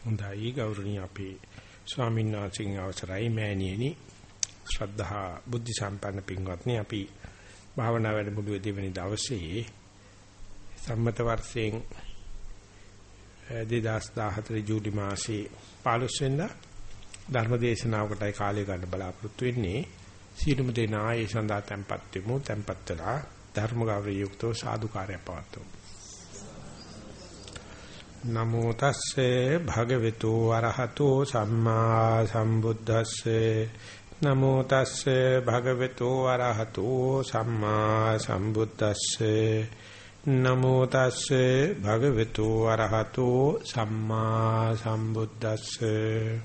හොඳයි ගෞරවනීය අපේ ස්වාමීන් වහන්සේගේ අවසරයි මෑණියනි. ශ්‍රද්ධා බුද්ධ සම්පන්න පින්වත්නි අපි භාවනා වැඩමුළුවේ දෙවෙනි දවසේ සම්මත වර්ෂයෙන් 2014 ජූලි මාසයේ 15 වෙනිදා ධර්ම දේශනාවකටයි කාලය ගන්න බලාපොරොත්තු වෙන්නේ. සීලමු දෙනා ඒ සඳහා tempත් වෙමු tempත් වෙලා ධර්ම ගෞරවය යුක්තව සාදුකාරය පවත්වමු. නමෝ තස්සේ භගවතු වරහතෝ සම්මා සම්බුද්දස්සේ. නමෝ තස්සේ භගවතු වරහතෝ සම්මා සම්බුද්දස්සේ. නමෝ තස්සේ භගවතු වරහතෝ සම්මා සම්බුද්දස්සේ.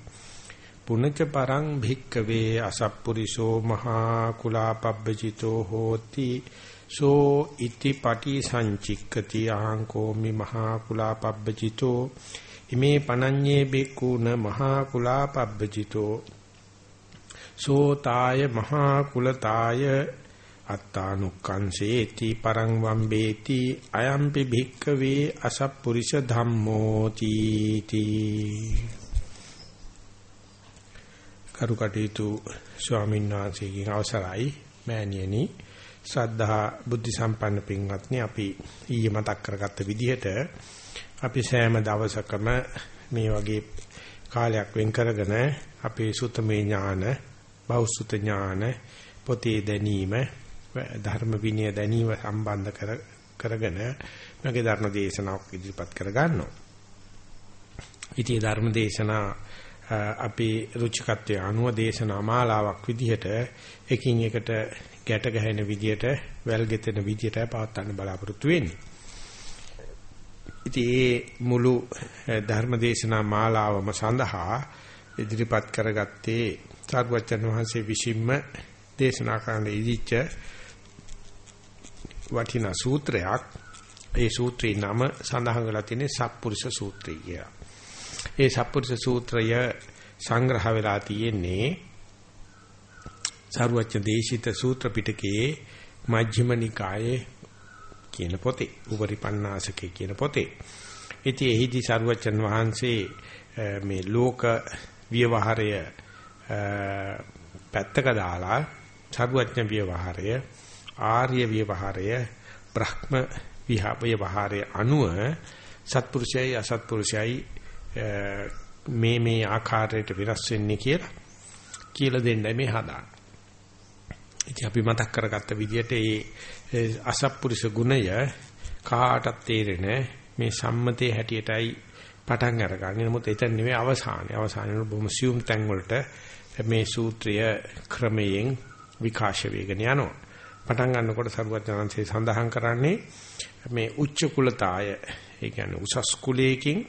පුනච පරං භික්කවේ අසප්පුරිසෝ මහා කුලාපබ්බජිතෝ හෝති. සෝ ඉති පටි සංචික්කති අහංකෝමි මහා කුලාපබ්බජිතෝ ඉමේ පනඤ්ඤේ බික්කුණ මහා කුලාපබ්බජිතෝ සෝ තාය මහා කුලතාය අත්තානුක්කංසේති පරං වම්බේති අයම්පි භික්කවේ අසප්පුරිස ධම්මෝ තීති කරුකටීතු ස්වාමීන් වහන්සේගෙන් අවසරයි මෑණියනි ශ්‍රද්ධා බුද්ධ සම්පන්න පින්වත්නි අපි ඊයේ මතක් කරගත්ත විදිහට අපි සෑම දවසකම මේ වගේ කාලයක් වෙන් කරගෙන අපේ සුතමේ ඥාන බෞසුත ඥාන පොතේ දැනීම ධර්ම විනය දැනීම සම්බන්ධ කර කරගෙන මගේ ධර්ම දේශනාවක් ඉදිරිපත් කර ගන්නවා. ඉතින් ධර්ම දේශනා අපේ රුචිකත්වයේ අනුව දේශනා මාලාවක් විදිහට එකින් එකට ගැට ගැහෙන විදියට වැල් ගෙතෙන විදියට පවත්වන්න බලාපොරොත්තු වෙන්නේ. ඉතින් මේ මුළු ධර්මදේශනා මාලාවම සඳහා ඉදිරිපත් කරගත්තේ සාරවත්යන් වහන්සේ විසින්ම දේශනා කරන්න ඉදිච්ච වටිනා සූත්‍රයක්. ඒ සූත්‍රේ නම සඳහන් කරලා තියෙන්නේ සප්පුරුෂ සූත්‍රය කියලා. ඒ සප්පුරුෂ සූත්‍රය සංග්‍රහ වෙලා තියෙන්නේ සාරවත්්‍ය දේශිත සූත්‍ර පිටකයේ මජ්ක්‍ධිම නිකායේ කියන පොතේ උපරිපන්නාසකේ කියන පොතේ. ඉතින් එහිදී සාරවත්යන් වහන්සේ මේ ලෝක ව්‍යවහාරය පැත්තක දාලා සාරවත්්‍ය ව්‍යවහාරය ආර්ය ව්‍යවහාරය බ්‍රහ්ම විහාපයවහාරය අනුව සත්පුරුෂයයි අසත්පුරුෂයයි මේ මේ ආකාරයට වෙනස් වෙන්නේ කියලා කියලා දෙන්නයි මේ හදාන්නේ. ඉතින් අපි මතක් කරගත්ත විදිහට මේ අසත්පුරුෂ ගුණය කාටත් තේරෙන මේ සම්මතයේ හැටියටයි පටන් අරගන්නේ. නමුත් එතන නෙවෙයි අවසානයේ. අවසානයේ බොහොම සියුම් තැන් වලට මේ සූත්‍රය ක්‍රමයෙන් විකාශ වේගන යනවා. පටන් ගන්නකොට සරුවචනන්සේ සඳහන් කරන්නේ මේ උච්ච කුලතාය ඒ කියන්නේ උසස් කුලයකින්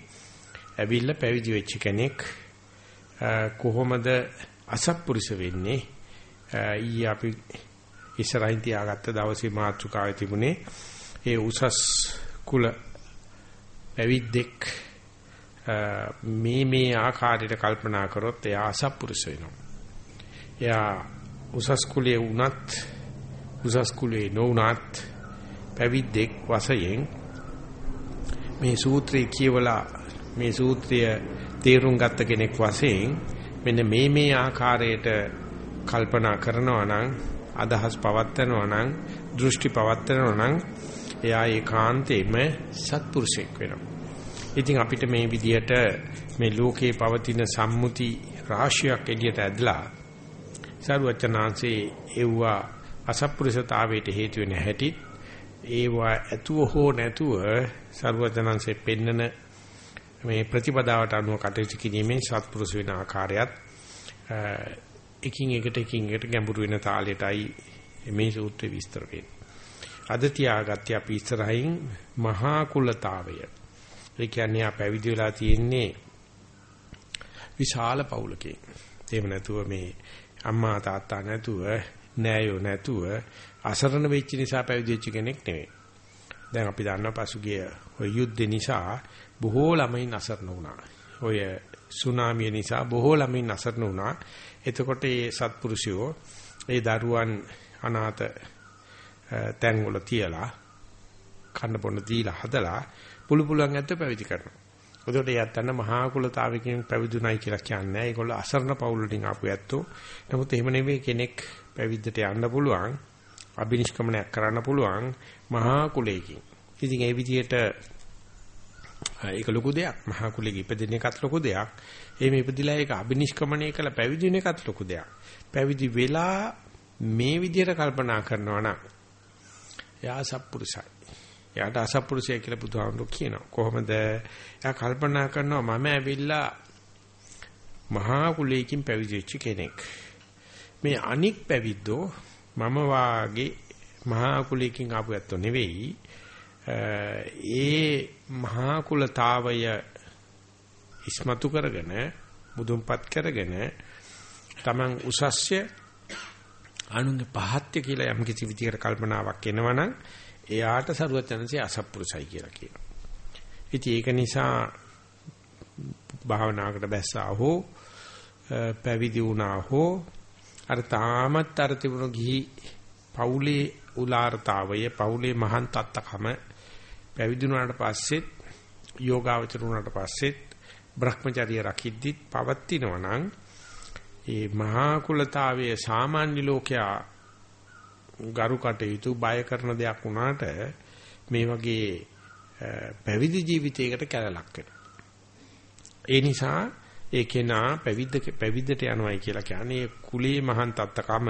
ඇවිල්ලා පැවිදි වෙච්ච කෙනෙක් කොහොමද අසත්පුරුෂ වෙන්නේ ඊයේ අපි ඉස්සරහින් තියාගත්ත දවසේ මාතෘකාවේ තිබුණේ ඒ උසස් කුල පැවිද්දෙක් මේ මේ ආකාරයට කල්පනා කරොත් එයා අසත්පුරුෂ වෙනවා. එයා උසස් කුලයේ වුණත් උසස් කුලයේ නොවුණත් පැවිද්දෙක් වශයෙන් මේ සූත්‍රය කියවලා මේ සූත්‍රය තේරුම් ගත්ත කෙනෙක් වශයෙන් මෙන්න මේ මේ ආකාරයට කල්පනා කරනවා නම් අදහස් පවත්නවා නම් දෘෂ්ටි පවත්නවා නම් එයා ඒකාන්තයෙන්ම සත්පුරුෂයෙක් වෙනවා. ඉතින් අපිට මේ විදිහට මේ ලෝකේ පවතින සම්මුති රාශියක් එළියට ඇදලා සරුවචනාංශේ එව්වා අසත්පුරුෂතාවයට හේතු වෙන හැටි ඒවා ඇතුව හෝ නැතුව සරුවචනාංශේ පෙන්නන මේ ප්‍රතිපදාවට අනුව කටයුතු කිරීමෙන් සත්පුරුෂ වෙන ආකාරයත් එකින් එකට එකින් එකට ගැඹුරු වෙන තාලෙටයි මේ සූත්‍රය විස්තර වෙන්නේ. අද තියාගත්තේ අපි ඉස්සරහින් මහා කුලතාවය. ඒ කියන්නේ ආ පැවිදි වෙලා තියෙන්නේ විශාල පවුලකින්. එහෙම නැතුව මේ අම්මා තාත්තා නැතුව නෑයෝ නැතුව අසරණ වෙච්ච නිසා පැවිදි වෙච්ච කෙනෙක් නෙවෙයි. දැන් අපි දන්නවා පසුගිය ඔය යුද්ධ නිසා බොහෝ ළමයින් අසරණ වුණා. ඔය සුනාමිය නිසා බොහෝ ළමයින් අසරණ වුණා. එතකොට මේ සත්පුරුෂයෝ ඒ දරුවන් අනාථ තැන් වල තියලා කන්න බොන්න දීලා හදලා පුළු පුළුවන් ඇත්ත පැවිදි කරනවා. ඒකට යත්තන්න මහා කුලතාවකින් පැවිදුණයි කියලා කියන්නේ. ඒගොල්ලෝ අසරණ පවුල් වලින් ආපු ඇත්තෝ. නමුත් එහෙම නෙවෙයි කෙනෙක් පැවිද්දට යන්න පුළුවන්. අබිනිෂ්ක්‍මණයක් කරන්න පුළුවන් මහා කුලයකින්. ඉතින් ඒ විදිහට ඒක ලොකු දෙයක්. මහා කුලෙක ඉපදින එකත් ලොකු දෙයක්. එහෙම ඉපදිලා ඒක අබිනිෂ්ක්‍මණය කළ පැවිදි වෙන එකත් ලොකු දෙයක්. පැවිදි වෙලා මේ විදිහට කල්පනා කරනවා නම් එයා සත්පුරුෂයි. එයාට අසත්පුරුෂය කියලා බුදුහාමුදුරු කියනවා. කොහොමද? එයා කල්පනා කරනවා මම ඇවිල්ලා මහා කුලයකින් පැවිදි වෙච්ච කෙනෙක්. මේ අනික් පැවිද්දෝ මම වාගේ මහා කුලයකින් ආපු ඇත්තෝ නෙවෙයි. ඒ මහා කුලතාවය ඉස්මතු කරගෙන මුදුන්පත් කරගෙන තමන් උසස්ය අනුන්ගේ පහත්ය කියලා යම් කිසි විදිහකට කල්පනාවක් එනවනම් එයාට සරුවචනසේ අසත්පුරුසයි කියලා කියනවා. ඉතින් ඒක නිසා භාවනාවකට බැස්සා හෝ පැවිදි වුණා හෝ අර තාමත් අර තිබුණු ගිහි පවුලේ උලාරතාවය පවුලේ මහාන් තත්තකම පැවිදි වුණාට පස්සෙත් යෝගාවචර වුණාට පස්සෙත් Brahmacharya රකිද්දිත් පවත්ිනවා නම් ඒ මහා කුලතාවයේ සාමාන්‍ය ලෝකයා ගරු කටයුතු බය කරන දෙයක් වුණාට මේ වගේ පැවිදි ජීවිතයකට කැලලක් වෙනවා. ඒ නිසා ඒ කෙනා පැවිද්ද පැවිද්දට යනවායි කියලා කියන්නේ කුලේ මහන් තත්තකම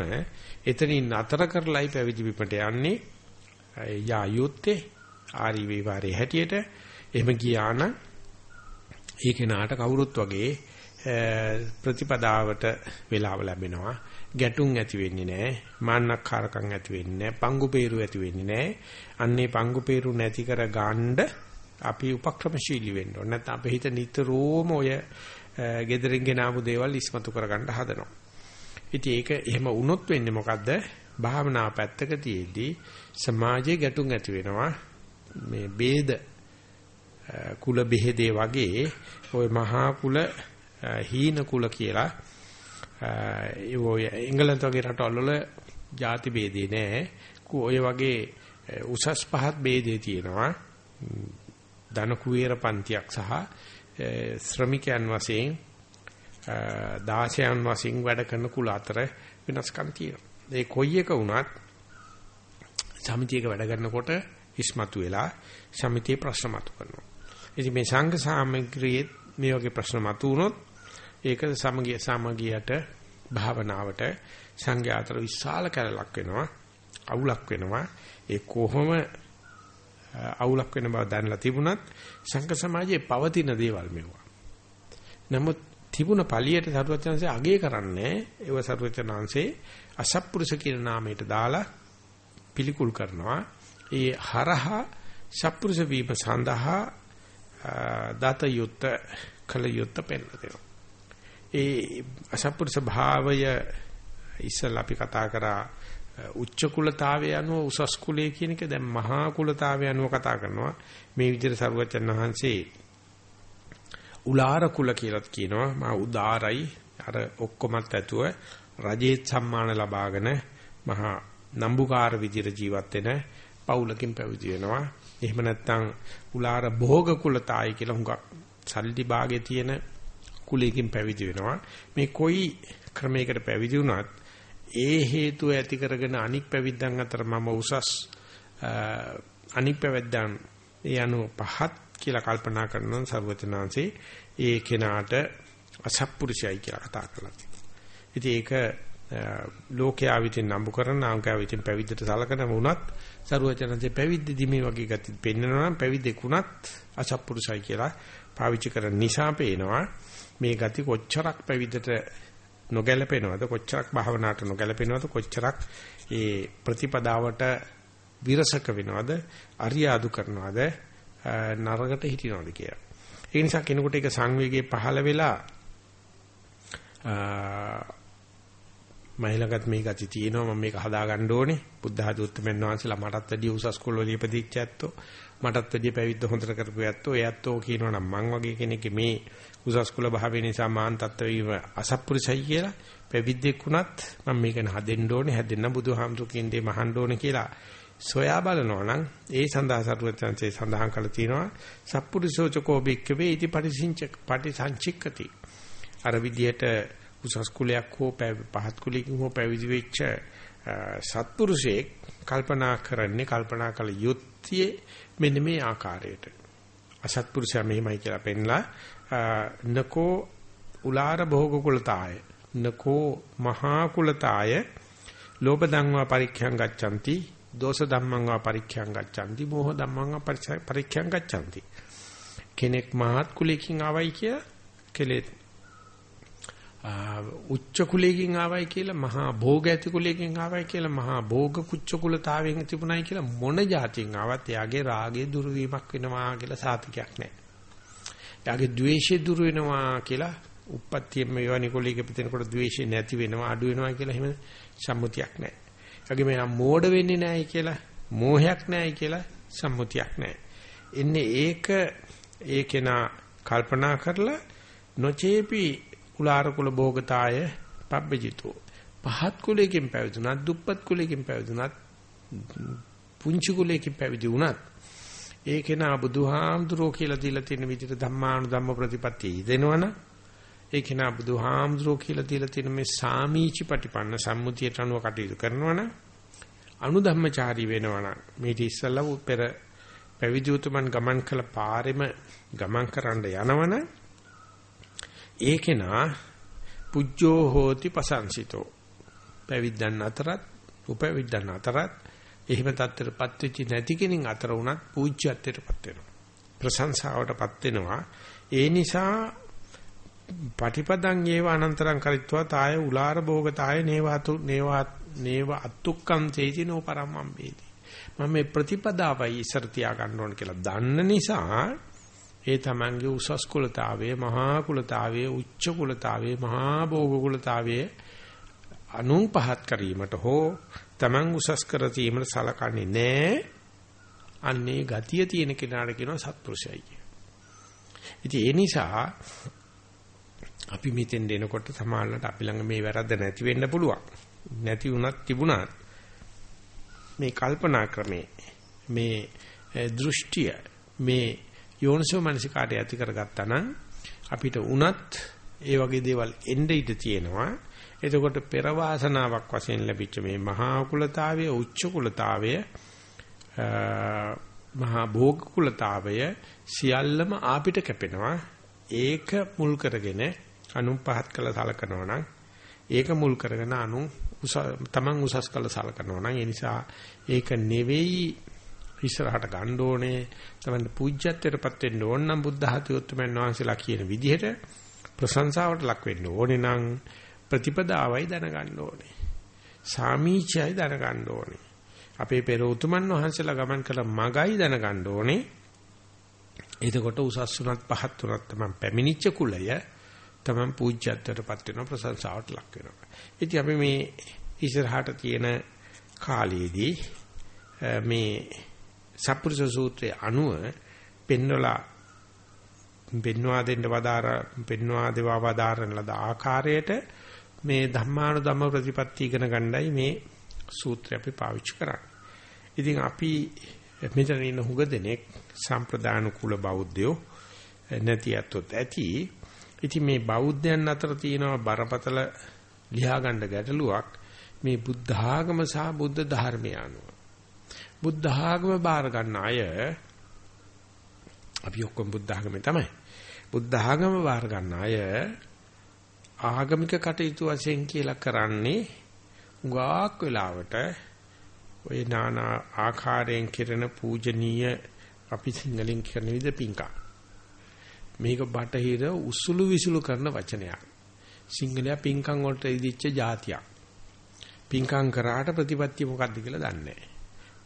එතනින් නතර කරලයි පැවිදි විපට යන්නේ යා යුත්තේ ආරි වේවාරේ හැටියට එහෙම ගියා නම් ඒ කෙනාට කවුරුත් වගේ ප්‍රතිපදාවට වේලාව ලැබෙනවා. ගැටුම් ඇති වෙන්නේ නැහැ මාන්නක්කාරකම් ඇති වෙන්නේ නැහැ පංගු peeru ඇති වෙන්නේ නැහැ. අන්නේ පංගු peeru නැති කර ගන්න අපි උපක්‍රමශීලී වෙන්න ඕනේ. නැත්නම් අපේ හිත නිතරම ඔය gederin genamu දේවල් ඉස්මතු කර ගන්න හදනවා. ඉතින් ඒක එහෙම වුණොත් වෙන්නේ මොකද්ද? භාවනා පැත්තක තියේදී සමාජයේ ගැටුම් ඇති වෙනවා. මේ ભેද කුල බෙහෙදේ වගේ ওই මහා කුල හීන කුල කියලා ඒ ඔය එංගලන්ත වගේ රටවල් වල ಜಾති ભેදේ නැහැ. ඔය වගේ උසස් පහත් ભેදේ තියෙනවා. ධන කුවේර පන්තියක් සහ ශ්‍රමිකයන් වශයෙන් දාශයන් වශයෙන් වැඩ කරන කුල අතර වෙනස්කම් තියෙනවා. ඒ කොයි එක වුණත් සමිතියක වැඩ කරනකොට ඉස්මතු වෙලා සමිතියේ ප්‍රශ්න මතු කරනවා. ඉතින් මේ සංඝ සාමග්‍රියේ මේ වගේ ප්‍රශ්න මතු වුණොත් ඒක සමගිය සමගියට භාවනාවට සංඝයා අතර විශාල කැලලක් වෙනවා අවුලක් වෙනවා. ඒ කොහොම අවුලක් වෙන බව දැනලා තිබුණත් සංඝ සමාජයේ පවතින දේවල් මෙවුවා නමුත් තිබුණ පළියට සරුවචනanse අගේ කරන්නේ ඒව සරුවචනanse අසත්පුරුෂ කියන නාමයට දාලා පිළිකුල් කරනවා. ඒ හරහා සත්පුරුෂ වීම සඳහා දත යුත් කල යුත් පෙන්න දෙනවා. ඒ අසත්පුරුෂ භාවය ඉස්සල් අපි කතා කරා උච්ච කුලතාවය අනුව උසස් කුලයේ කියන එක දැන් මහා කුලතාවය අනුව කතා කරනවා. මේ විදිහට සරුවචන් වහන්සේ උලාර කුල කියලාත් කියනවා. මා උදාරයි. අර ඔක්කොමත් ඇතුව රජේ සම්මාන ලබාගෙන මහා නම්බුකාර විදිහට ජීවත් වෙන පවුලකින් පැවිදි වෙනවා එහෙම නැත්නම් උලාර භෝග කුලතායි කියලා හුඟක් සල්ලි භාගයේ තියෙන කුලයකින් පැවිදි වෙනවා. මේ කොයි ක්‍රමයකට පැවිදි වුණත් ඒ හේතුව ඇති කරගෙන අනික් පැවිද්දන් අතර මම උසස් අනික් පැවිද්දන් ඒ අනුව පහත් කියලා කල්පනා කරනවා සර්වචනාංශේ ඒ කෙනාට අසත්පුරුෂයයි කියලා කතා කරලා තියෙනවා. ඉතින් ඒක ලෝකයා විසින් නම්බු කරන නාමකයා විසින් පැවිද්දට සලකන වුණත් සරුවචනන්සේ පැවිද්දදී මේ වගේ ගති පෙන්වනවා නම් පැවිද්දෙක් වුණත් අසත්පුරුෂයි කියලා පාවිච්චි කරන නිසා පේනවා මේ ගති කොච්චරක් පැවිද්දට නොගැලපෙනවද කොච්චරක් භාවනාවට නොගැලපෙනවද කොච්චරක් ඒ ප්‍රතිපදාවට විරසක වෙනවද අරියාදු කරනවද නරකට හිටිනවද කියලා. ඒ නිසා කෙනෙකුට ඒක සංවේගයේ පහළ වෙලා මයිලකට මේ ගති තියෙනවා මම මේක හදා ගන්න ඕනේ. බුද්ධ ආධුත්තමයන් වහන්සේලා මටත් වැඩිය උසස් කුල වල ඉපදිච්ච ඇත්තෝ මටත් වැඩිය පැවිද්ද හොඳට කරපු ඇත්තෝ. ඒ ඇත්තෝ කියනවා නම් මං වගේ කෙනෙක් මේ උසස් කුල භාවය නිසා මාන් තත්ත්ව වීම අසත්පුරුෂයි කියලා. පැවිද්දෙක් වුණත් මම මේක හදෙන්න ඕනේ හැදෙන්න බුදුහාමුදුරු කියන්නේ මහන්න ඕනේ කියලා සොයා බලනවා නම් ඒ සඳහා සරුවචන්සේ සඳහන් කළ තියෙනවා සප්පුරිසෝචකෝ බික්කවේ ඉති පරිසිංච පටිසංචික්කති. අර විදියට උසස් කුලයක් හෝ පහත් කුලයකින් හෝ පැවිදි වෙච්ච සත්පුරුෂයෙක් කල්පනා කරන්නේ කල්පනා කළ යුත්තේ මෙන්න මේ ආකාරයට. අසත්පුරුෂයා මෙහිමයි කියලා පෙන්ලා නකෝ උලාර භෝග කුලතාය නකෝ මහා කුලතාය ලෝභ ධම්මා පරික්ඛයන් ගච්ඡanti දෝෂ ධම්මං වා පරික්ඛයන් ගච්ඡanti මෝහ ධම්මං වා පරික්ඛයන් ගච්ඡanti. කෙනෙක් මහත් කුලයකින් ආවයි කිය කෙලෙත් උච්ච කුලයකින් ආවයි කියලා මහා භෝග ඇති කුලයකින් ආවයි කියලා මහා භෝග කුච්ච කුලතාවයෙන් තිබුණයි කියලා මොන જાතියෙන් ආවත් එයාගේ රාගයේ දුරු වීමක් වෙනවා කියලා සාතිකයක් නැහැ. එයාගේ ද්වේෂය දුරු වෙනවා කියලා උප්පත්තියෙම මෙවැනි කුලයක පිටිනකොට ද්වේෂය නැති වෙනවා අඩු වෙනවා කියලා එහෙම සම්මුතියක් නැහැ. එයාගේ මෙයා මෝඩ වෙන්නේ නැහැයි කියලා මෝහයක් නැහැයි කියලා සම්මුතියක් නැහැ. එන්නේ ඒක ඒකේනා කල්පනා කරලා නොචේපි කුලාර කුල භෝගතාය පබ්බජිතෝ. පහත් කුලයකින් පැවිදුණත් දුප්පත් කුලයකින් පැවිදුණත් පුංචි කුලයකින් පැවිදි වුණත් ඒකේ නා බුදුහාමුදුරෝ කියලා දීලා තියෙන විදිහට ධම්මානු ධම්ම ප්‍රතිපත්තිය ඉදෙනවනම් ඒකේ නා බුදුහාමුදුරෝ කියලා දීලා තියෙන මේ සාමීචි පටිපන්න සම්මුතියට අනුව කටයුතු කරනවනම් අනුධම්මචාරී වෙනවනම් මේ ඉස්සල්ලා පෙර පැවිදි උතුමන් ගමන් කළ පාරෙම ගමන් කරන්න යනවනම් ඒකේනා පුජ්ජෝ හෝති පසංසිතෝ. පැවිද්දන් අතරත් උපවිද්දන් අතරත් එහෙම තත්ත්වයටපත් වෙච්ච නැති කෙනින් අතර උනත් පූජ්‍යත්වයටපත් වෙනවා. ප්‍රශංසාවටපත් වෙනවා. ඒ නිසා පටිපදං ඒව අනන්තරං කරිත්වා තාය උලාර භෝගතාය නේවාතු නේවා නේව අත්තුක්කම් තේජි නෝ පරමම් වේදි මම මේ ප්‍රතිපදාවයි ඉස්සර තියා ගන්න ඕන කියලා දන්න නිසා ඒ තමන්ගේ උසස් කුලතාවයේ මහා කුලතාවයේ උච්ච කුලතාවයේ මහා භෝග කුලතාවයේ අනුන් පහත් කිරීමට හෝ තමන් උසස් කර තීමට සලකන්නේ නැහැ. අන්නේ ගතිය තියෙන කෙනාට කියනවා සත්පුරුෂයයි කිය. ඉතින් ඒ නිසා අපි මෙතෙන් දෙනකොට සමාල්ලට අපි ළඟ මේ වැරද්ද නැති වෙන්න පුළුවන්. නැති වුණත් තිබුණත් මේ කල්පනා ක්‍රමේ මේ දෘෂ්ටිය මේ යෝනිසෝ මනසිකාටය ඇති කරගත්තා නම් අපිට උනත් ඒ වගේ දේවල් එන්න ඉඩ තියෙනවා. එතකොට පෙර වාසනාවක් වශයෙන් ලැබිච්ච මේ මහා කුලතාවය, උච්ච කුලතාවය, මහා භෝග කුලතාවය සියල්ලම ආපිට කැපෙනවා. ඒක මුල් කරගෙන අනුන් පහත් කළ සලකනවා නම් ඒක මුල් කරගෙන අනුන් තමන් උසස් කළ සලකනවා නම් ඒ නිසා ඒක නෙවෙයි ඉස්සරහට ගන්න ඕනේ. තමයි පූජ්‍යත්වයටපත් වෙන්න ඕන නම් බුද්ධ හතියොත්තුමන් වහන්සේලා කියන විදිහට ප්‍රශංසාවට ලක් වෙන්න ඕනේ නම් ප්‍රතිපදාවයි දැනගන්න ඕනේ. සාමීචයයි දැනගන්න ඕනේ. අපේ පෙර උතුමන් වහන්සේලා ගමන් කළ මගයි දැනගන්න ඕනේ. එතකොට උසස් උනත් පහත් උනත් තමයි පැමිණිච්ච කුලය තමයි පූජ්‍යත්වයටපත් වෙන ප්‍රශංසාවට ලක් වෙනවා. ඉතින් අපි මේ ඉස්සරහට තියෙන කාලයේදී මේ සප්පුරුෂ සූත්‍රයේ අනුව පෙන්වලා පෙන්වා දෙන්න වදාර පෙන්වා දේවා වදාරන ලද ආකාරයට මේ ධම්මානුධම්ම ප්‍රතිපත්ති ඉගෙන ගන්නයි මේ සූත්‍රය අපි පාවිච්චි කරන්නේ. ඉතින් අපි මෙතන ඉන්න හුඟ දෙනෙක් සම්ප්‍රදාන කුල බෞද්ධයෝ නැති අතොත් ඇති. ඉතින් මේ බෞද්ධයන් අතර තියෙනවා බරපතල ලියා ගන්න ගැටලුවක් මේ බුද්ධ ආගම සහ බුද්ධ ධර්මය අනුව. බුද්ධ ආගම බාර ගන්න අය අපි ඔක්කොම බුද්ධ ආගමේ තමයි. බුද්ධ ආගම බාර ගන්න අය ආගමික කටයුතු වශයෙන් කියලා කරන්නේ උගාක් වෙලාවට ওই নানা ආකාරයෙන් කිරණ පූජනීය අපි සිංහලෙන් කියන විදිහ පිංකා. මේක බටහිර උසුළු විසුළු කරන වචනයක්. සිංහලයා පිංකම් වලට ඉදිච්ච જાතියක්. පිංකම් කරාට ප්‍රතිපත්තිය මොකක්ද කියලා දන්නේ නැහැ.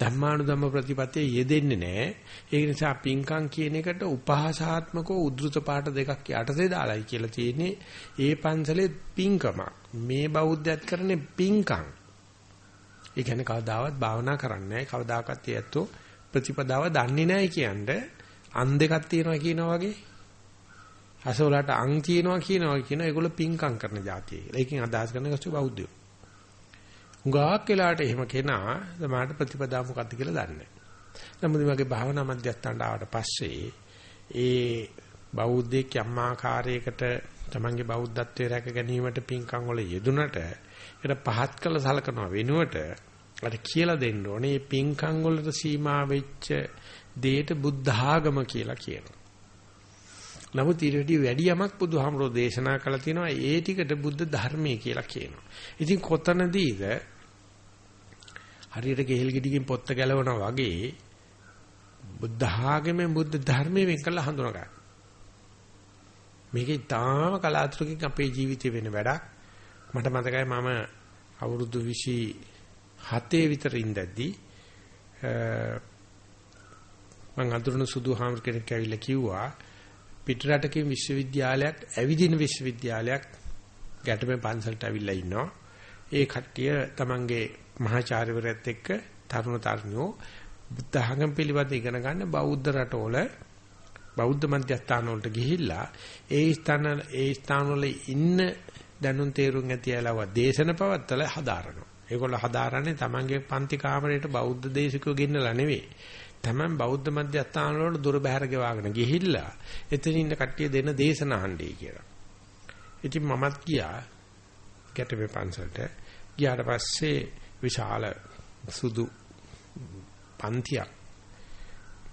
ධම්මානුධම්ම ප්‍රතිපත්තිය යෙදෙන්නේ නැහැ. ඒ නිසා පිංකම් කියන එකට උපහාසාත්මකව උද්ෘත පාට දෙකක් යටතේ දාලායි කියලා තියෙන්නේ. ඒ පන්සලේ පිංකමක්. මේ බෞද්ධයත් කරන්නේ පිංකම්. ඒ කියන්නේ කවදාවත් භාවනා කරන්නේ නැහැ. කවදාකවත් ඒත්තෝ ප්‍රතිපදාව දන්නේ නැහැ කියන්නේ අන් දෙකක් තියෙනවා කියනවා වගේ. අසවලට අං තියෙනවා කියනවා කියන ඒගොල්ලෝ පිංකම් කරන જાතිය කියලා. ඒකෙන් අදහස් කරන කස්තු බෞද්ධයෝ. උගාක් වෙලාට එහෙම කෙනා සමාහට ප්‍රතිපදා මොකද්ද කියලා දන්නේ නැහැ. නමුත් මගේ භාවනා මධ්‍යස්ථානට ආවට පස්සේ ඒ බෞද්ධයෙක් යම් ආකාරයකට තමන්ගේ බෞද්ධත්වයේ රැක ගැනීමට පින්කම් වල යෙදුනට ඒකට පහත් කළ සලකනවා වෙනුවට අර කියලා දෙන්න ඕනේ මේ පින්කම් වලට සීමා වෙච්ච දෙයට බුද්ධ ආගම කියලා කියනවා. නමුත් ඊට වැඩි වැඩි යමක් බුදුහාමරෝ දේශනා කළා තියෙනවා ඒ ටිකට බුද්ධ ධර්මයේ කියලා කියනවා. ඉතින් කොතනදීද හරියට ගෙහෙල් ගෙඩියකින් පොත්ත ගැලවනවා වගේ බුද්ධ ආගමෙන් බුද්ධ ධර්මයෙන් වෙන් කළා හඳුනා ගන්න. මේක ඊටාම කලාතුරකින් අපේ ජීවිතේ වෙන වැඩක්. මට මතකයි මම අවුරුදු 27 විතර ඉඳද්දී මම අඳුරන සුදු හාමුදුර කෙනෙක් ඇවිල්ලා කිව්වා පිටරටකින් විශ්වවිද්‍යාලයක් ඇවිදින විශ්වවිද්‍යාලයක් ගැටමේ පන්සලට ඇවිල්ලා ඉන්නවා. ඒ කට්ටිය තමන්ගේ මහාචාර්යවරයෙක් එක්ක තරුණ තරුණියෝ බුද්ධ ධර්ම පිළිබඳ ඉගෙන ගන්න බෞද්ධ රටවල බෞද්ධ මධ්‍යස්ථාන වලට ගිහිල්ලා ඒ ස්ථාන ඒ ස්ථාන වල ඉන්න දැනුම් තේරුම් ඇති අයලව දේශන පවත්තල හදාරනවා. ඒගොල්ලෝ හදාරන්නේ තමන්ගේ පන්ති කාමරයට බෞද්ධ දේශකයෝ ගෙන්නලා නෙවෙයි. තමන් බෞද්ධ මධ්‍යස්ථාන වලට දුර බැහැර ගෙවාගෙන ගිහිල්ලා එතන ඉන්න කට්ටිය දෙන දේශන අහන්නේ කියලා. ඉතින් මමත් ගියා ගැටවේ පන්සලට. ගියාට පස්සේ විශාල සුදු පන්තියක්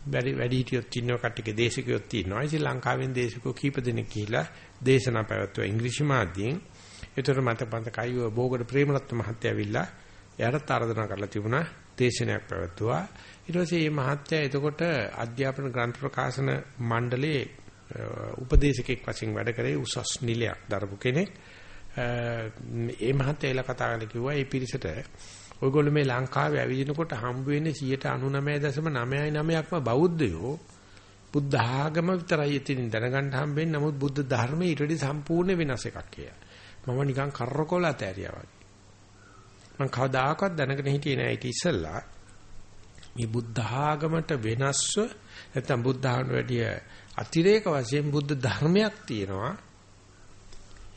වැඩි වැඩි හිටියොත් ඉන්නව කට්ටියගේ දේශකයොත් ඉන්නවා. ඉතින් ලංකාවෙන් දේශකෝ කීප දෙනෙක් කියලා දේශනා පැවැත්වුවා ඉංග්‍රීසි මාධ්‍යයෙන්. ඒතර මත පන්තකයි බෝගඩ ප්‍රේමරත්න මහත්තයා ඇවිල්ලා එයාට ආරාධනා කරලා තිබුණා දේශනයක් පැවැත්වුවා. ඊට පස්සේ මේ මහත්තයා එතකොට අධ්‍යාපන ග්‍රන්ථ ප්‍රකාශන මණ්ඩලයේ උපදේශකෙක් වශයෙන් වැඩ කරේ උසස් නිලයක් දරපු කෙනෙක්. ඒ මහත්තයා කතා කරලා කිව්වා මේ පිරිසට ඔයගොල්ලෝ මේ ලංකාවේ ඇවිදිනකොට හම්බ වෙන්නේ 99.99%ක්ම බෞද්ධයෝ බුද්ධ ආගම විතරයි ඉතින් දැනගන්න හම්බෙන්නේ නමුත් බුද්ධ ධර්මයේ ඊට වඩා සම්පූර්ණ වෙනස් එකක් කියලා. මම නිකන් කරකොල ඇතෑරියා වගේ. මම කවදාකවත් දැනගෙන හිටියේ නෑ ඊට ඉස්සෙල්ලා මේ බුද්ධ ආගමට වෙනස්ව නැත්නම් බුද්ධ ආගමට වැඩිය අතිරේක වශයෙන් බුද්ධ ධර්මයක් තියෙනවා.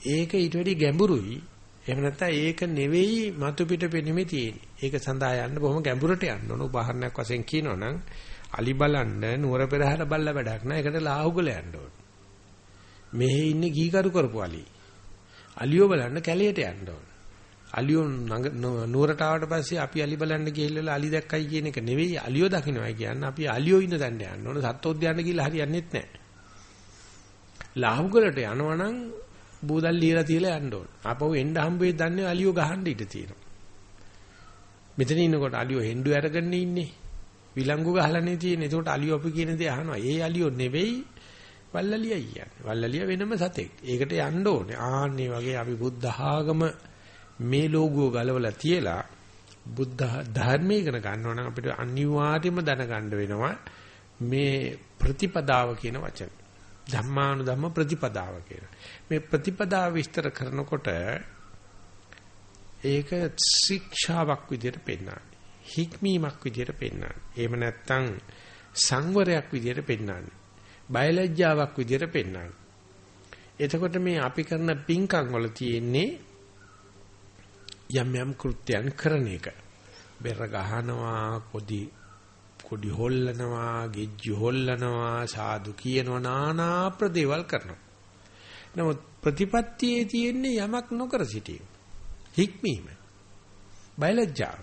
ඒක ඊට වැඩිය ගැඹුරුයි. එහෙම නැත්නම් ඒක නෙවෙයි මතු පිට පෙනෙමේ තියෙන්නේ. ඒක සඳහා යන්න බොහොම ගැඹුරට යන්න ඕන. උදාහරණයක් වශයෙන් කියනවනම් අලි බලන්න නුවර පෙරහැර බල්ල වැඩක් නෑ. ඒකට ලාහුගල යන්න ඕන. මෙහි ඉන්නේ ගීකරු කරපු අලි. අලියෝ බලන්න කැලයට යන්න ඕන. අලියෝ නුවරට ආවට පස්සේ අපි අලි බලන්න ගිහිල්ලා අලි දැක්කයි කියන එක නෙවෙයි අලියෝ දකින්නයි කියන්නේ අපි අලියෝ ඉන්න තැනට යන්න ඕන සත්ත්වෝද්‍යාන ගිහිල්ලා හරියන්නේත් නැහැ. ලාහුගලට යනවනම් බූදල් ලියලා තියලා යන්න ඕන. ආපහු එන්න හම්බෙයි දන්නේ අලියෝ ගහන්න ඉඩ තියෙනවා. මෙතන ඉන්නකොට අලියෝ හෙන්ඩු අරගෙන ඉන්නේ. විලංගු ගහලානේ තියෙන්නේ. ඒකට අලියෝ අපි කියන දේ අහනවා. ඒ අලියෝ නෙවෙයි වල්ලලියයි කියන්නේ. වල්ලලිය වෙනම සතෙක්. ඒකට යන්න ඕනේ. ආන්නේ වගේ අපි බුද්ධ ආගම මේ ලෝගෝ ගලවලා තියලා බුද්ධ ධර්මයේ ඉගෙන ගන්නවා නම් අපිට අනිවාර්යයෙන්ම දැනගන්න වෙනවා මේ ප්‍රතිපදාව කියන වචන. ධම්මානුධම්ම ප්‍රතිපදාව කියන. මේ ප්‍රතිපදාව විස්තර කරනකොට ඒක ශික්ෂාවක් විදිහට පෙන්වන්නේ. හික්මීමක් විදිහට පෙන්වන්නේ. එහෙම නැත්නම් සංවරයක් විදිහට පෙන්වන්නේ. බයලජ්ජාවක් විදිහට පෙන්වන්නේ. එතකොට මේ අපි කරන පින්කම් වල තියෙන්නේ යම් යම් කෘත්‍යයන් කරන එක. බෙර ගහනවා, කොඩි කොඩි හොල්ලනවා, ගෙජ්ජි හොල්ලනවා, සාදු කියනවා, নানা ප්‍රදේවල් කරනවා. නමුත් ප්‍රතිපත්තියේ තියෙන්නේ යමක් නොකර සිටීම. හික්මීම. බයලජ්ජාව.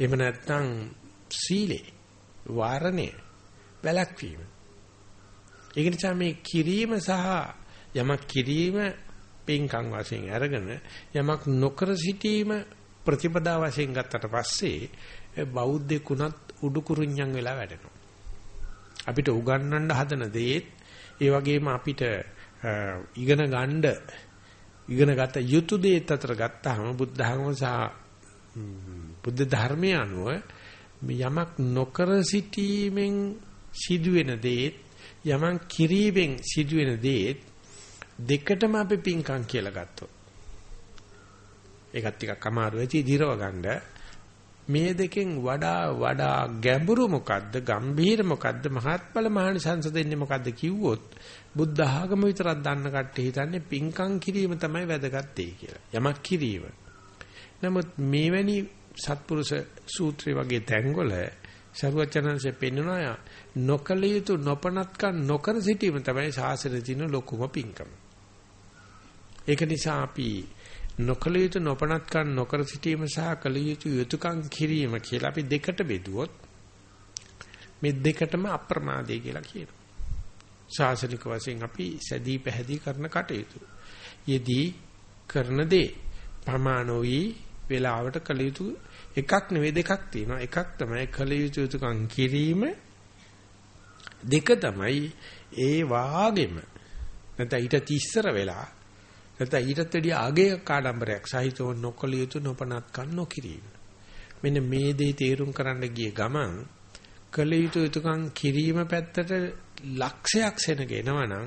එහෙම නැත්නම් සීලේ, වාරණය, වැළැක්වීම. ඒක නිසා මේ කිරීම සහ යමක් කිරීම පින්කම් වශයෙන් අරගෙන යමක් නොකර සිටීම ප්‍රතිපදා වශයෙන් ගත්තට පස්සේ බෞද්ධකුණත් උඩුකුරුඤ්ඤම් වෙලා වැඩෙනවා. අපිට උගන්වන්න හදන දේත් ඒ වගේම අපිට ඉගෙන ගන්න ඉගෙන ගත යුතු දේත් අතර ගත්තාම බුද්ධ ධර්ම සහ බුද්ධ ධර්මයේ අනුව යමක් නොකර සිටීමෙන් සිදුවෙන දේත් යමක් කිරීමෙන් සිදුවෙන දේත් දෙකටම අපි පිංකම් කියලා ගත්තොත්. ඒකත් ටිකක් අමාරු වෙයි දිරව ගන්න. මේ දෙකෙන් වඩා වඩා ගැඹුරු මොකද්ද? ගම්භීර මොකද්ද? මහත්ඵල මහානිසංස දෙන්නේ මොකද්ද කිව්වොත් බුද්ධ ආගම විතරක් දන්න කට්ටිය හිතන්නේ පිංකම් කිරීම තමයි වැදගත් දෙය කියලා. යමක් කිරීම. නමුත් මේවැනි සත්පුරුෂ සූත්‍රය වගේ තැන්වල සරුවචනanse පෙන්වනවා නොකල යුතු නොපනත්කම් නොකර සිටීම තමයි සාසනයේ තියෙන ලොකුම පිංකම. ඒක නිසා අපි නොකල යුතු නොපනත්කම් නොකර සිටීම සහ කල යුතු යුතුයකම් කිරීම කියලා අපි දෙකට බෙදුවොත් මේ දෙකටම අප්‍රමාදය කියලා කියනවා. ශාසනික වශයෙන් අපි සැදී පැහැදී කරන කටයුතු. යෙදී කරන දේ ප්‍රමාණෝයි වේලාවට කළ යුතු එකක් නෙවෙයි දෙකක් තියෙනවා. එකක් තමයි කළ යුතු යුතුයකම් කිරීම දෙක තමයි ඒ වාගෙම නැත්නම් ඊට තිස්සර වෙලා නැත්නම් ඊටත් වැඩිය ආගයක ආඩම්බරයක් සහිතව නොකළ යුතු නොපනත්කම් නොකිරීම. මෙන්න මේ දේ තේරුම් කරන්න ගිය ගමන් කළ යුතු යුතුයකම් කිරීම පැත්තට ලක්ෂයක් සෙනගෙනවා නම්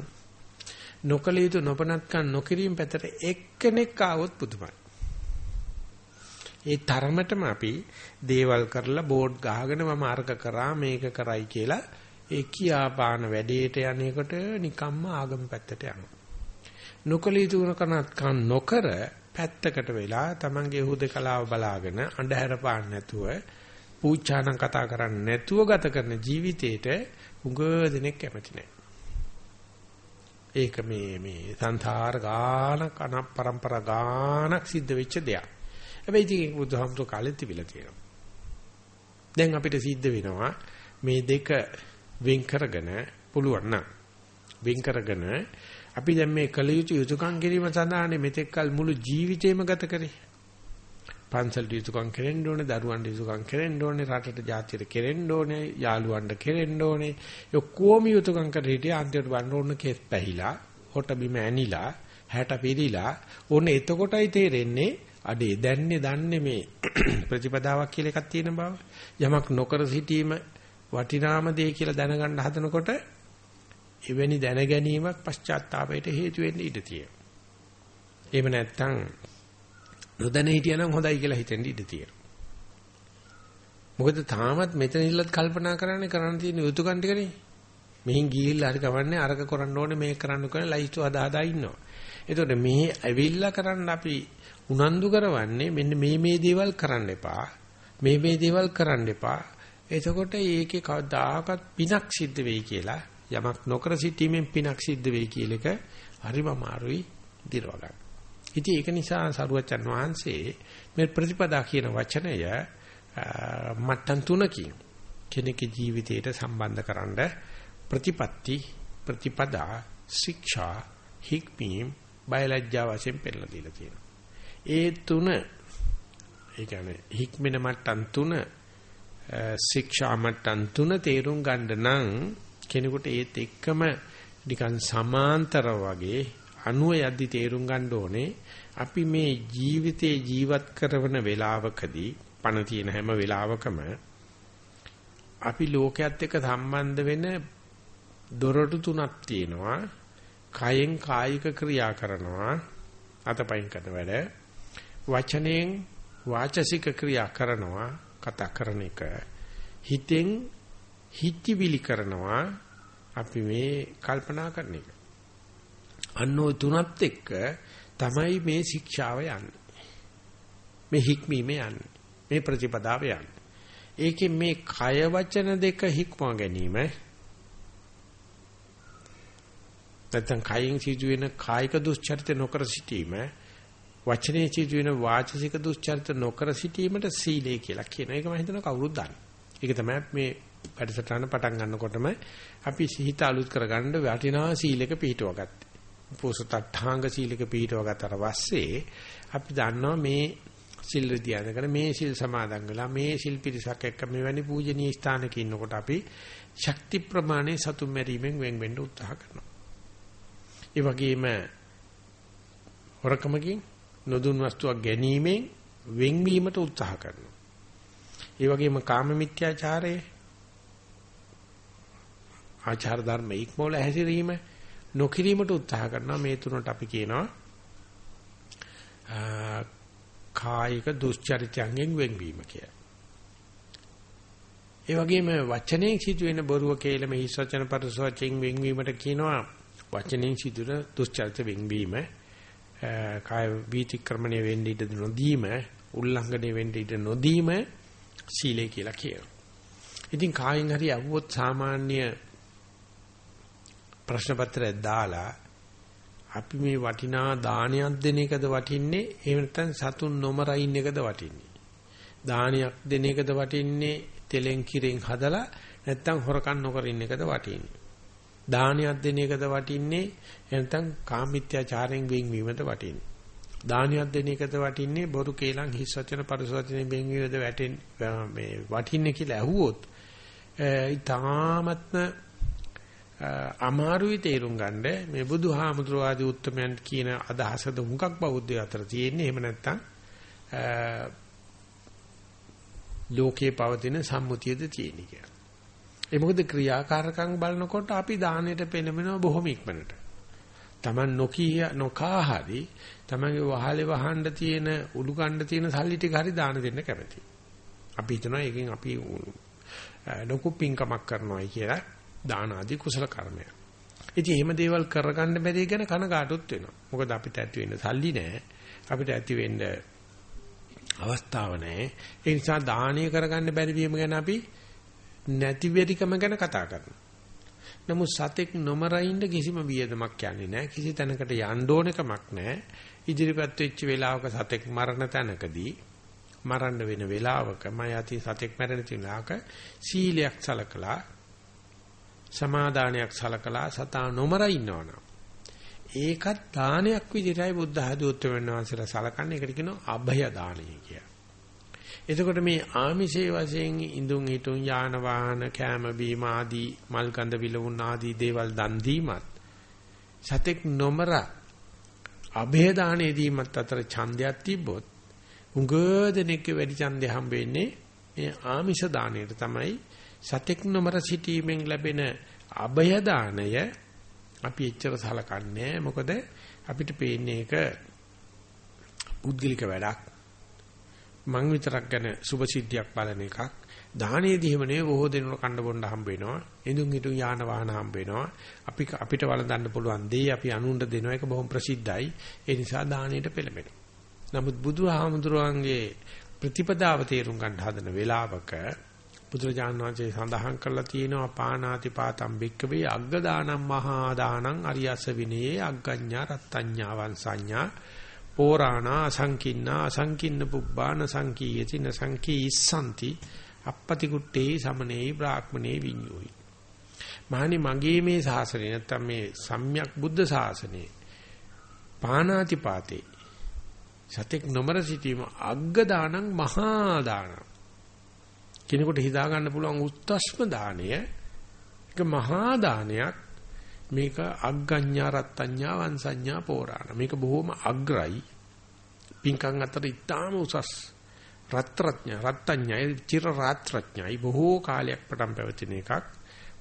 නොකළ යුතු නොපනත්කම් නොකිරීම පැත්තට එක්කෙනෙක් ආවොත් පුදුමයි. ඒ තරමටම අපි දේවල් කරලා බෝඩ් ගහගෙන මම අර්ග කරා මේක කරයි කියලා ඒ කියාපාන වැඩේට යන්නේකට නිකම්ම ආගම පැත්තට යනවා. නොකළ යුතු කනත්කම් නොකර පැත්තකට වෙලා Tamange හුදකලාව බලාගෙන අඳුර පාන්න නැතුව පූජානම් කතා කරන්නේ නැතුව ගත කරන ජීවිතේට උඟ දෙනෙක් කැමති නැහැ. ඒක මේ මේ සංසාර ගානක් අන පරම්පරා ගානක් සිද්ධ වෙච්ච දෙයක්. හැබැයි ඉතින් බුදුහාමුදුර කාලෙත් තිබිලා තියෙනවා. දැන් අපිට සිද්ධ වෙනවා මේ දෙක වෙන් කරගෙන පුළුවන් නම් වෙන් කරගෙන අපි දැන් මේ කල යුතු යුතුයකම් කිරීම සඳහානේ මෙතෙක්කල් මුළු ජීවිතේම ගත කරේ. පන්සල් යුතුයකම් කෙරෙන්න ඕනේ, දරුවන් යුතුයකම් කෙරෙන්න ඕනේ, රටට ජාතියට කෙරෙන්න ඕනේ, යාළුවන්ට කෙරෙන්න ඕනේ. ඔක්කොම යුතුයකම් කර හිටිය අන්තිමට වන්න ඕන කෙස් පැහිලා, හොට බිම ඇනිලා, හැට පිරීලා, ඕන එතකොටයි තේරෙන්නේ අඩේ දැන්නේ දන්නේ මේ ප්‍රතිපදාවක් කියලා එකක් තියෙන බව. යමක් නොකර සිටීම වටිනාම දේ කියලා දැනගන්න හදනකොට එවැනි දැන ගැනීමක් පශ්චාත්තාපයට හේතු වෙන්න ඉඩ තියෙනවා. එහෙම නැත්නම් නොදැන හිටියනම් හොඳයි කියලා හිතෙන්න ඉඩ තියෙනවා. මොකද තාමත් මෙතන ඉල්ලත් කල්පනා කරන්නේ කරන්න තියෙන යුතුයකම් ටිකනේ. මෙහින් ගිහිල්ලා හරි කවන්නේ අරක කරන්න ඕනේ මේක කරන්න කියලා ලයිස්තු අදා අදා ඉන්නවා. එතකොට මෙහි ඇවිල්ලා කරන්න අපි උනන්දු කරවන්නේ මෙන්න මේ මේ දේවල් කරන්න එපා. මේ මේ දේවල් කරන්න එපා. එතකොට ඒකේ කවදාකවත් පිනක් සිද්ධ වෙයි කියලා යමක් නොකර සිටීමෙන් පිනක් සිද්ධ වෙයි කියන එක හරිම අමාරුයි දිරව ගන්න. ඉතින් ඒක නිසා සරුවචන් වහන්සේ මේ ප්‍රතිපදා කියන වචනය මට්ටම් තුනකින් කෙනෙකුගේ ජීවිතයට සම්බන්ධ ප්‍රතිපatti ප්‍රතිපදා ශික්ෂා හික්මීම් බයලජ්ජා වශයෙන් පෙන්නලා දීලා තියෙනවා. ඒ තුන ඒ කියන්නේ හික්මෙන මට්ටම් තුන ශික්ෂා මට්ටම් තුන තේරුම් ගන්න නම් කෙනෙකුට ඒත් එක්කම නිකන් සමාන්තර වගේ අනුව යද්දි තේරුම් ගන්න ඕනේ. අපි මේ ජීවිතේ ජීවත් කරන වේලාවකදී පණ තියෙන හැම වෙලාවකම අපි ලෝකයේත් එක්ක සම්බන්ධ වෙන දොරටු තුනක් තියෙනවා. කයෙන් කායික ක්‍රියා කරනවා. අතපයින් කරන වැඩ. වචනෙන් වාචසික ක්‍රියා කරනවා. කතා කරන එක. හිතෙන් හිතවිලි කරනවා අපි මේ කල්පනා කරන එක අන්නෝ තුනත් එක්ක තමයි මේ ශික්ෂාව යන්නේ. මේ හික්මීම යන්නේ. මේ ප්‍රතිපදාව යන්නේ. ඒකේ මේ කය වචන දෙක හික්මවා ගැනීම නැත්නම් කයින් සිදුවෙන කායික දුස්චරිත නොකර සිටීම වචනේ සිදුවෙන වාචසික දුස්චරිත නොකර සිටීමට සීලය කියලා කියනවා. ඒක මම හිතනවා කවුරුත් දන්නේ. ඒක තමයි මේ වැඩසටහන පටන් ගන්නකොටම අපි සිහිත අලුත් කරගන්න වටිනා සීලයක පිළිටව ගත්තේ. පෝසතට්ඨාංග සීලක පිළිටව ගතට පස්සේ අපි දන්නවා මේ සිල් ධ්‍යානකර මේ සිල් සමාදන් වෙලා මේ සිල් පිරිසක් එක්ක මෙවැනි පූජනීය ස්ථානක ඉන්නකොට අපි ශක්ති ප්‍රමාණය සතුම් මැරීමෙන් වෙන් වෙන්න උත්සාහ කරනවා. ඒ වගේම හොරකමකින් නොදුන් වස්තුවක් ගැනීමෙන් වෙන්වීමට උත්සාහ කරනවා. ඒ වගේම කාම මිත්‍යාචාරයේ ආචාර ධර්ම ඉක්මවල හැසිරීම නොකිරීමට උත්සාහ කරනවා මේ තුනට අපි කියනවා කායික දුස්චරිතයන්ගෙන් වෙන්වීම කියලා. ඒ වගේම වචනයෙන් සිදුවෙන බොරුව කේලම හිස් වචන පරස වචෙන් වෙන්වීමට කියනවා වචනයෙන් සිදුවන දුස්චරිත වෙන්වීම කාය වීතික්‍රමණය වෙන්න ඉඩ නොදීම උල්ලංඝනය වෙන්න ඉඩ නොදීම සීලය කියලා කියනවා. ඉතින් කායින් හරි අහුවොත් සාමාන්‍ය ප්‍රශ්න පත්‍රයක් දාලා අපි මේ වටිනා දානයක් දෙන එකද වටින්නේ? එහෙම නැත්නම් සතුන් නොමරින් එකද වටින්නේ? දානයක් දෙන එකද වටින්නේ? තෙලෙන් කිරෙන් හදලා නැත්නම් හොරකම් නොකර ඉන්න එකද වටින්නේ? දානයක් දෙන එකද වටින්නේ? නැත්නම් කාමීත්‍යාචාරයෙන් වෙන්වීමද වටින්නේ? දානයක් දෙන එකද වටින්නේ? බොරු කේලම් හිස් වචන පරිස වචනෙන් වෙන්වීමද වැටෙන්නේ මේ වටින්නේ කියලා ඇහුවොත් ඊටාමත්ම අමාරුයි තේරුම් ගන්න මේ බුදුහාමුදුරුවෝ ආදී උත්තමයන් කියන අදහසද හුඟක් බෞද්ධය අතර තියෙන්නේ එහෙම නැත්නම් ලෝකේ පවතින සම්මුතියද තියෙන්නේ කියලා. ඒ මොකද ක්‍රියාකාරකම් බලනකොට අපි දාහනෙට පෙළඹෙනවා බොහොම ඉක්මනට. Taman නොකිය නොකා හරි Tamanගේ වහලේ වහන්න තියෙන උඩු ගන්න තියෙන සල්ලි ටික හරි දාන දෙන්න කැමතියි. අපි හිතනවා ඒකෙන් අපි ලොකු පින්කමක් කරනවායි කියලා දාන ආදී කුසල කර්මයක්. ඉතින් එහෙම දේවල් කරගන්න බැරි ගැන කනගාටුත් වෙනවා. මොකද අපිට ඇති වෙන්න සල්ලි නැහැ. අපිට ඇති වෙන්න අවස්ථාව නැහැ. ඒ නිසා දානීය කරගන්න බැරි වීම ගැන අපි නැති වෙරිකම ගැන කතා කරනවා. නමුත් සතෙක් නොමරින්න කිසිම වියදමක් යන්නේ නැහැ. කිසි තැනකට යන්න ඕනකමක් නැහැ. ඉදිරිපත් වෙච්ච වෙලාවක සතෙක් මරණ තැනකදී මරන්න වෙන වෙලාවක මම යති සතෙක් මැරෙන තිලාක සීලයක් සලකලා සමාදානයක් සලකලා සතා නොමර ඉන්නවනම් ඒකත් දානයක් විදිහටයි බුද්ධ ආධෝත්වයන් වහන්සේලා සලකන්නේ ඒකට කියනවා අභය දානය කියලා. එතකොට මේ ආමිෂයේ වශයෙන් ඉඳුන් හිටුන් යාන වාහන කෑම බීම ආදී මල් ගඳ විලවුන් ආදී දේවල් දන් දීමත් සතෙක් නොමර අභය දානය දීමත් අතර ඡන්දයක් තිබ්බොත් උඟදෙනෙක්ගේ වැඩි ඡන්දය හම්බ වෙන්නේ මේ ආමිෂ දාණයට තමයි සතෙක් නොමර සිටීමෙන් ලැබෙන අභය දාණය අපි එච්චර සලකන්නේ මොකද අපිට පේන්නේ ඒක පුද්ගලික වැඩක්. මං විතරක් ගැන සුභ සිද්ධියක් බලන එකක්. දානයේදී එහෙම නෙවෙයි බොහෝ දෙනෙකුට කණ්ඩ බොණ්ඩ හම්බ වෙනවා. ඉදුන් හිටුන් යාන වාහන හම්බ වෙනවා. අපි අපිට වළඳන්න පුළුවන් දේ අපි අනුන්ට දෙනවා. ඒක බොහොම ප්‍රසිද්ධයි. ඒ නිසා දානයට පෙළඹෙනවා. නමුත් බුදුහාමුදුරුවන්ගේ ප්‍රතිපදාව තේරුම් ගන්න හදන වෙලාවක බුදුරජාණන් වහන්සේ සඳහන් කරලා තියෙනවා පානාති පාතම් බික්කවේ අග්ග දානම් මහා දානං අරියස විනයේ අග්ගඤ්ඤා රත්ත්‍ඤ්ඤා වංසඤ්ඤා පෝරාණා අසංකින්නා අසංකින්න පුබ්බාන සංකීයති න සංකීස්සanti අපපති කුට්ටේ සමනේ බ්‍රාහ්මනේ විඤ්ඤෝයි. මහණි මගේ මේ ශාසනය නැත්තම් මේ සම්්‍යක් බුද්ධ ශාසනය පානාති පාතේ සතෙක් නොමර සිටීම අග්ග දානං මහා දානං කෙනෙකුට හිතා ගන්න පුළුවන් උත්ස්ම දාණය ඒක මහා දානයක්. මේක අග්ගඤ්ඤා රත්ත්‍ඤ්ඤා වංසඤ්ඤා පෝරාණ. මේක බොහොම අග්‍රයි. පින්කම් අතර ඉතාම උසස්. රත්ත්‍රඥ රත්ත්‍ඤ්ඤයි චිර රාත්‍රඥයි. බොහෝ කාලයක් පටන් පැවතින එකක්.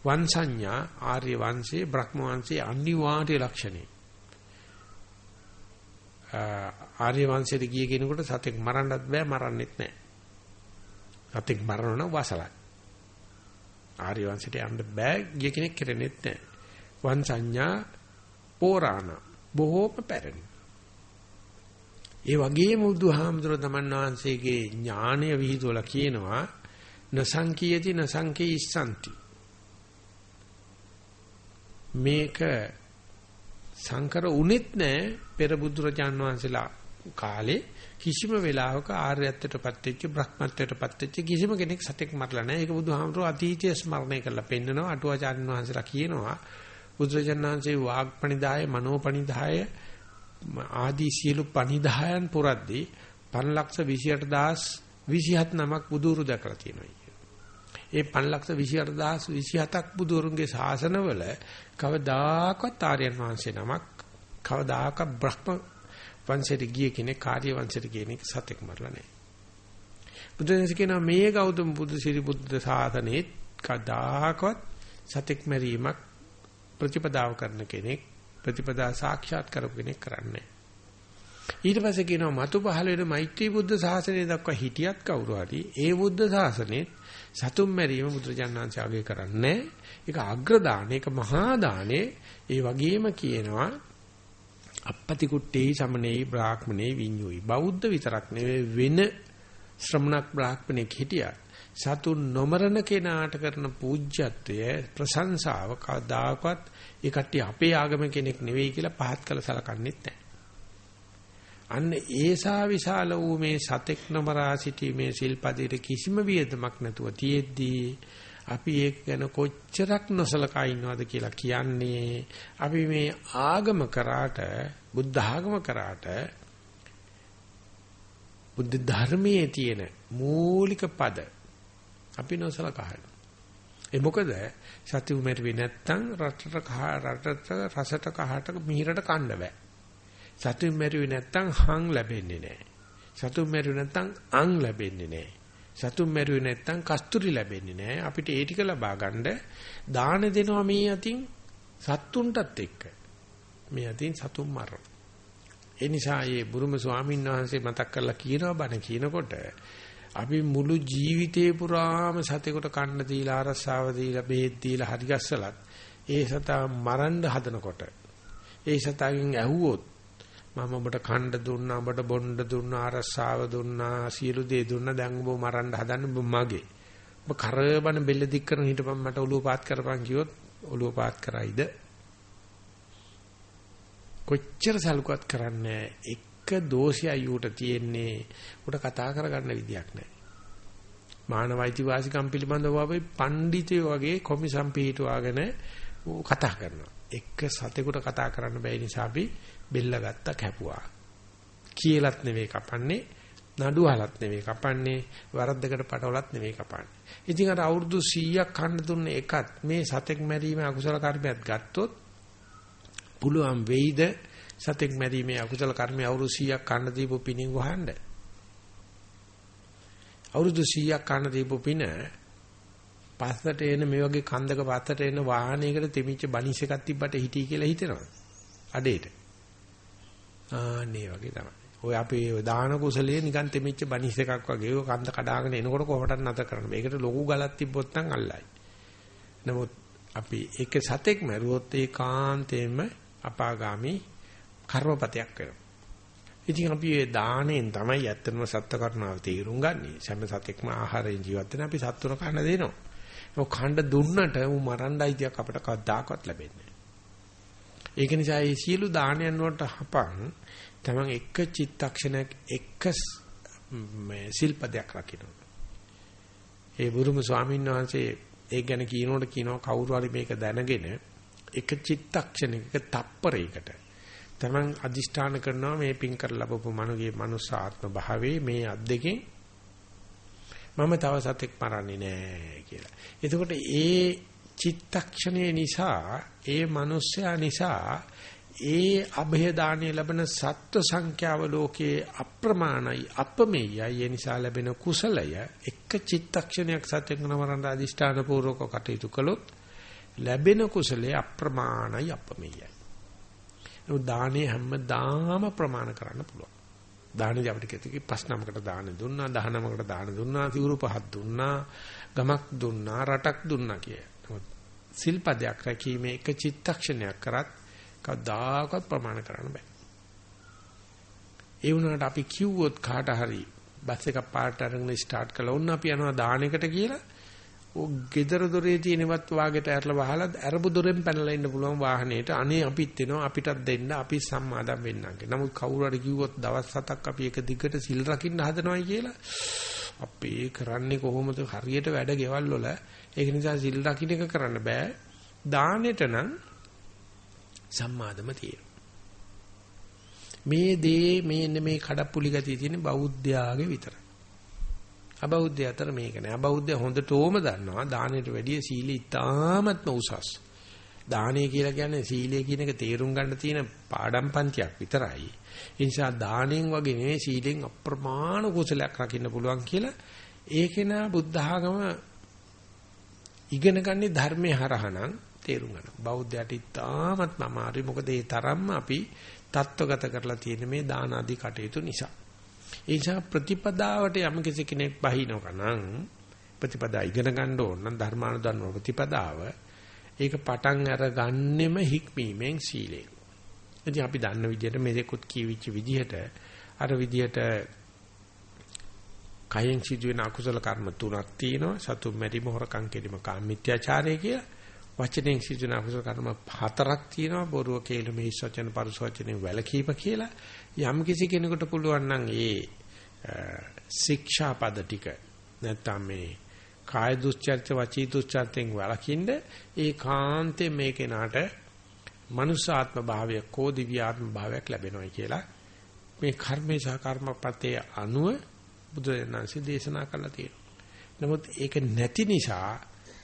වංසඤ්ඤා ආර්ය වංශේ බ්‍රහ්ම වංශේ අනිවාර්ය ලක්ෂණේ. ආර්ය වංශයට ගිය කෙනෙකුට සතෙක් මරන්නත් බෑ මරන්නෙත් නෑ. සතෙක් මරනවා නම් වසලයි. ආර්ය වංශයට යන්න බෑ ගිය කෙනෙක් කෙරෙන්නෙත් නෑ. වංශඤ්ඤා පෝරාණ බොහෝම පැරණි. ඒ වගේම බුදුහාමුදුර තමන් වහන්සේගේ ඥානය විහිදුවලා කියනවා නසංකීයති නසංකේ ඉස්සන්ති මේක සංකර උනේත් නැහැ පෙර බුදුරජාන් වහන්සේලා කාලේ කිසිම වෙලාවක ආර්යත්වයටපත් වෙච්ච බ්‍රහ්මත්වයටපත් වෙච්ච කිසිම කෙනෙක් සතෙක් මරලා නැහැ. ඒක බුදුහාමුදුරුවෝ අතීතය ස්මරණය කරලා පෙන්නනවා. අටුවාචාර්යන් වහන්සේලා කියනවා බුදුරජාණන් වහන්සේ වාග්පණිදාය මනෝපණිදාය ආදී සියලු පණිදායන් පුරද්දී 528027 නමක් බුදුරු දැකලා තියෙනවා. ඒ 528027ක් බුදුරුන්ගේ ශාසනවල කවදාකවත් ආර්යයන් වහන්සේ නමක් කවදාක බ්‍රහ්ම වංශයට ගිය කෙනෙක් කාර්ය වංශයට ගිය කෙනෙක් සතෙක් මරලා නැහැ. බුදුන්සේ කියනවා මේ ගෞතම බුදු සිරි බුද්ධ ශාසනයේ කවදාකවත් සතෙක් මරීමක් ප්‍රතිපදාව කරන කෙනෙක් ප්‍රතිපදා සාක්ෂාත් කරපු කෙනෙක් කරන්නේ ඊට පස්සේ කියනවා මතු පහළ වෙන මෛත්‍රී බුද්ධ ශාසනය දක්වා හිටියත් කවුරු හරි ඒ බුද්ධ ශාසනයේ සතුම් මැරීම බුදුරජාණන්සාගේ කරන්නේ ඒක අග්‍ර දාන ඒක මහා දානේ ඒ වගේම කියනවා අපපති කුට්ටේ සමනේ බ්‍රාහ්මනේ විඤ්ඤුයි. බෞද්ධ විතරක් නෙවෙයි වෙන ශ්‍රමණක් බ්‍රාහ්මණෙක් හිටියා. සතුන් නොමරන කෙනාට කරන පූජ්‍යත්වය ප්‍රශංසාව කවදාකවත් ඒ කට්ටිය අපේ ආගම කෙනෙක් නෙවෙයි කියලා පහත් කළ සලකන්නේත් නැහැ. අන්න ඒසා විශාල වූ මේ සතෙක් නොමරා සිටීමේ සිල්පදයට කිසිම වියදමක් නැතුව තියෙද්දී අපි ඒක ගැන කොච්චරක් නොසලකා ඉන්නවද කියලා කියන්නේ අපි මේ ආගම කරාට බුද්ධ ආගම කරාට බුද්ධ ධර්මයේ තියෙන මූලික පද අපි නොසලකා හිටු. ඒ මොකද සත්‍ය උමරුවේ නැත්තම් රටට කහ රටට රසට කහට මිහිරට කන්න බෑ. සත්‍ය උමරුවේ නැත්තම් හං ලැබෙන්නේ නැහැ. සත්‍ය උමරුවේ නැත්තම් අං ලැබෙන්නේ නැහැ. සතුන් මැරුවේ නැත්තම් කස්තුරි ලැබෙන්නේ නැහැ. අපිට ඒ ටික ලබා ගන්න දාන දෙනවා මේ අතින් සත්තුන්ටත් එක්ක. මේ අතින් සතුන් මරන. ඒ නිසා මේ බුරුම ස්වාමීන් වහන්සේ මතක් කරලා කියනවා බණ කියනකොට අපි මුළු ජීවිතේ පුරාම සතෙකුට කන්න දීලා අරසාව දීලා බෙහෙත් දීලා හරි ගස්සලත් ඒ සතා මරන්න හදනකොට ඒ සතාගෙන් ඇහුවොත් මම ඔබට කණ්ඩ දුන්නා ඔබට බොණ්ඩ දුන්නා අරසාව දුන්නා සියලු දේ දුන්නා. දැන් ඔබ මරන්න හදන්න ඔබ මගේ. ඔබ කරබන බෙල්ල දික් කරන හිටපන් මට ඔලුව පාත් කරපන් කිව්වොත් ඔලුව පාත් කරයිද? කොච්චර සල්කුවත් කරන්නේ එක දෝෂයයි ඌට තියෙන්නේ. ඌට කතා කරගන්න විදියක් නැහැ. මානවයිති වාසිකම් පිළිබඳව අපි පඬිතයෝ වගේ කොමිසම් පිටුවාගෙන කතා කරනවා. එක සතෙකුට කතා කරන්න බැයි නිසා අපි බෙල්ල ගත්තා කැපුවා. කියලත් නෙවෙයි කපන්නේ, නඩු අහලත් නෙවෙයි කපන්නේ, වරද්දකට පටවලත් නෙවෙයි කපන්නේ. ඉතින් අර අවුරුදු 100ක් කන්න දුන්නේ එකත් මේ සතෙක් මැරීමේ අකුසල කර්මයක් ගත්තොත් පුළුවන් වෙයිද සතෙක් මැරීමේ අකුසල කර්මය අවුරුදු 100ක් කන්න දීපු පිණින් වහන්න. අවුරුදු 100ක් කන්න දීපු පින පස්සට එන මේ වගේ කන්දක පස්සට එන වාහනයකට තෙමිච්ච බනිස් එකක් තිබ්බට හිටී කියලා හිතනවා. අඩේට. ආන්නේ වගේ තමයි. ඔය අපේ දාන කුසලයේ නිකන් තෙමිච්ච බනිස් එකක් වගේ ඔය කන්ද කඩාගෙන එනකොට කොහොමද නැතර කරන්න. මේකට ලොකු ගලක් තිබ්බොත් නම් අල්ලයි. නමුත් අපි ඒක සතෙක් මරුවොත් ඒ කාන්තේම අපාගාමි කර්මපතයක් වෙනවා. ඉතින් අපි මේ දාණයෙන් තමයි ඇත්තම සත්‍ය කරනාව තීරුම් ගන්නෙ. සෑම සතෙක්ම ආහාරයෙන් ජීවත් වෙන අපි සත්තුන කන්න දෙනවා. ඒක ඛණ්ඩ දුන්නට ඌ මරණ්ඩයි තියක් අපිට කවදාකවත් ලැබෙන්නේ ඒක නිසා මේ සියලු දානයන් වලට හපන් තමන් එක චිත්තක්ෂණයක් එක මේ සිල්පදයක් රකින්න. ඒ බුරුම ස්වාමීන් වහන්සේ ඒක ගැන කියනකොට කියනවා කවුරු හරි මේක දැනගෙන එක චිත්තක්ෂණයක තප්පරයකට තමන් අදිෂ්ඨාන කරනවා මේ පින් කර ලැබපු මනුගේ මනුසාත්ම භාවයේ මේ අත් දෙකෙන් මම තව සතෙක් මරන්නේ නෑ කියලා. එතකොට ඒ චිත්තක්ෂණය නිසා ඒ මිනිස්යා නිසා ඒ અભය දාණය ලැබෙන සත්ව සංඛ්‍යාව ලෝකයේ අප්‍රමාණයි අපමෙයයි ඒ නිසා ලැබෙන කුසලය එක චිත්තක්ෂණයක් සත්‍යක නමරණ අදිෂ්ඨාන පූර්වක කටයුතු කළොත් ලැබෙන කුසලයේ අප්‍රමාණයි අපමෙයයි. නමුත් දානේ හැමදාම ප්‍රමාණ කරන්න පුළුවන්. දානේ අපිට කිව්වේ පස් නමකට දාන දුන්නා 19කට දාන දුන්නා සිවුරු පහක් දුන්නා ගමක් දුන්නා රටක් දුන්නා කිය. සිල්පදයක් රැකීමේ එක චිත්තක්ෂණයක් කරත් කවදාකවත් ප්‍රමාණ කරන්න බෑ. ඒ වුණාට අපි කිව්වොත් කාට හරි බස් එකක් පාට අරගෙන ස්ටාර්ට් කළා වුණ අපි යනවා දානෙකට කියලා ඔය gedara දොරේ තියෙනවත් වාගෙට ඇරලා වහලා අරබු දොරෙන් පැනලා ඉන්න පුළුවන් වාහනේට අනේ අපිත් එනවා අපිටත් දෙන්න අපි සම්මාදම් වෙන්නම්ගේ. නමුත් කවුරු හරි කිව්වොත් දවස් හතක් අපි එක දිගට සිල් රකින්න හදනවයි කියලා අපේ කරන්නේ කොහොමද හරියට වැඩ ගෙවල් වල ඒක නිසා සිල් රකින්න එක කරන්න බෑ. දානෙට නම් සම්මාදම තියෙනවා. මේ දේ මේ මේ කඩප්පුලි ගතිය තියෙන බෞද්ධයාගේ විතරයි. අබෞද්ධය අතර මේක නෑ. අබෞද්ධය හොඳටම දන්නවා දානෙට වැඩිය සීලී ඉතාමත්ම උසස්. දානය කියලා කියන්නේ සීලය කියන එක තේරුම් ගන්න තියෙන පාඩම් පන්තියක් විතරයි. ඒ නිසා දාණයෙන් වගේ නෙවෙයි සීලෙන් අප්‍රමාණ කුසලයක් රකින්න පුළුවන් කියලා ඒකේන බුද්ධ ආගම ඉගෙන ගන්නේ ධර්මයේ හරහනම් තේරුම් ගන්න. බෞද්ධයට ඉතාමත්ම අමාරුයි. මොකද ඒ තරම්ම අපි தত্ত্বගත කරලා තියෙන මේ දාන ආදී කටයුතු නිසා. ඒ නිසා ප්‍රතිපදාවට යම් කෙනෙක් බහිනවකනම් ප්‍රතිපදා ඉගෙන ගන්න ඕන නම් ධර්මානුධර්ම ප්‍රතිපදාව ඒක පටන් අරගන්නෙම හික්මීමෙන් සීලයෙන්. ඉතින් අපි දන්න විදිහට මේකත් කියවිච්ච විදිහට අර විදිහට කයෙන් සිදුවෙන අකුසල කර්ම තුනක් තියෙනවා සතුම් මැරීම හොරකම් කිරීම කාම මිත්‍යාචාරය කියලා වචනෙන් සිදුවෙන අකුසල කර්ම හතරක් තියෙනවා බොරුව කේලම හිස් වචන පරුස වචනෙන් වැළකීම කියලා යම් කිසි කෙනෙකුට පුළුවන් නම් ඒ ශික්ෂා පද ටික නැත්තම් මේ කාය දුස්චර්ත වචී දුස්චර්තෙන් වළකින්න ඒ කාන්තේ මේ කෙනාට මනුෂ්‍යාත්ම භාවය කෝ දිව්‍යාත්ම භාවයක් ලැබෙනවා කියලා මේ කර්මේ සහ කර්මපතේ අනුව බුදුරජාණන්සේ දේශනා කළා තියෙනවා. නමුත් ඒක නැති නිසා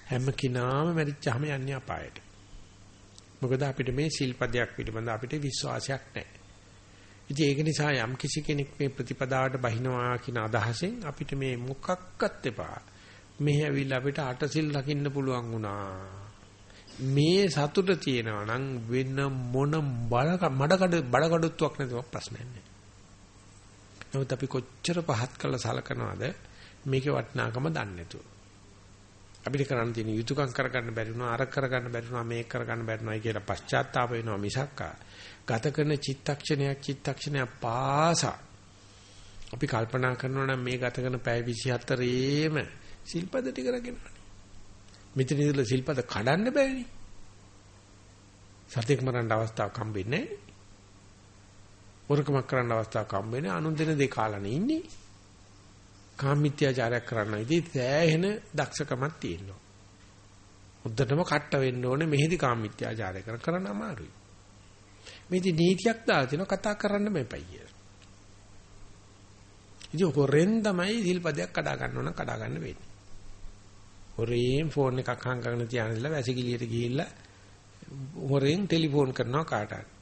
හැම කෙනාම මැරිච්චාම යන්නේ අපායට. මොකද අපිට මේ සිල්පදයක් පිළිබඳ අපිට විශ්වාසයක් නැහැ. ඉතින් ඒක නිසා යම් කිසි කෙනෙක් මේ ප්‍රතිපදාවට බහිනවා කියන අදහසෙන් අපිට මේ මොකක්වත් එපා. මෙහි ඇවිල්ලා අපිට අටසිල් රකින්න පුළුවන් වුණා. මේ සතුට තියෙනවා නම් වෙන මොන බඩ මඩකඩ බඩකඩුත්වක් නැතුව ප්‍රශ්නයක් නැහැ. නමුත් අපි කොච්චර පහත් කළා සලකනවාද මේකේ වටිනාකම දන්නේ නැතුව. අපිට කරන්න තියෙන යුතුයකම් කරගන්න බැරි වුණා අර කරගන්න බැරි වුණා මේක කරගන්න බැරි වුණා කියලා පශ්චාත්තාප වෙනවා මිසක් ගත කරන චිත්තක්ෂණයක් චිත්තක්ෂණයක් පාසා අපි කල්පනා කරනවා නම් මේ ගත කරන පැය 24ේම සිල්පද ටික රකින්නනේ. මෙතන ඉඳලා සිල්පද කඩන්න බෑනේ. සතෙක් මරන්න අවස්ථාවක් හම්බෙන්නේ නැහැ. වරකමක් කරන්න අවස්ථාවක් හම්බෙන්නේ අනුන් දෙන දේ කාලානේ ඉන්නේ. කාමීත්‍යාචාරයක් කරන්න ඉතින් සෑහෙන දක්ෂකමක් තියෙනවා. උද්දටම කට්ට වෙන්න ඕනේ මෙහෙදි කාමීත්‍යාචාරය කර කරන්න අමාරුයි. මේ ඉතින් නීතියක් දාලා තිනවා කතා කරන්න මේපයි කියලා. ඉතින් හොරෙන් තමයි සිල්පදයක් කඩා ගන්න ඕන කඩා ගන්න වෙන්නේ. හොරෙන් ෆෝන් එකක් හං කරගෙන තියානilla වැසිකිළියට ගිහිල්ලා හොරෙන් ටෙලිෆෝන් කරනවා කාට හරි.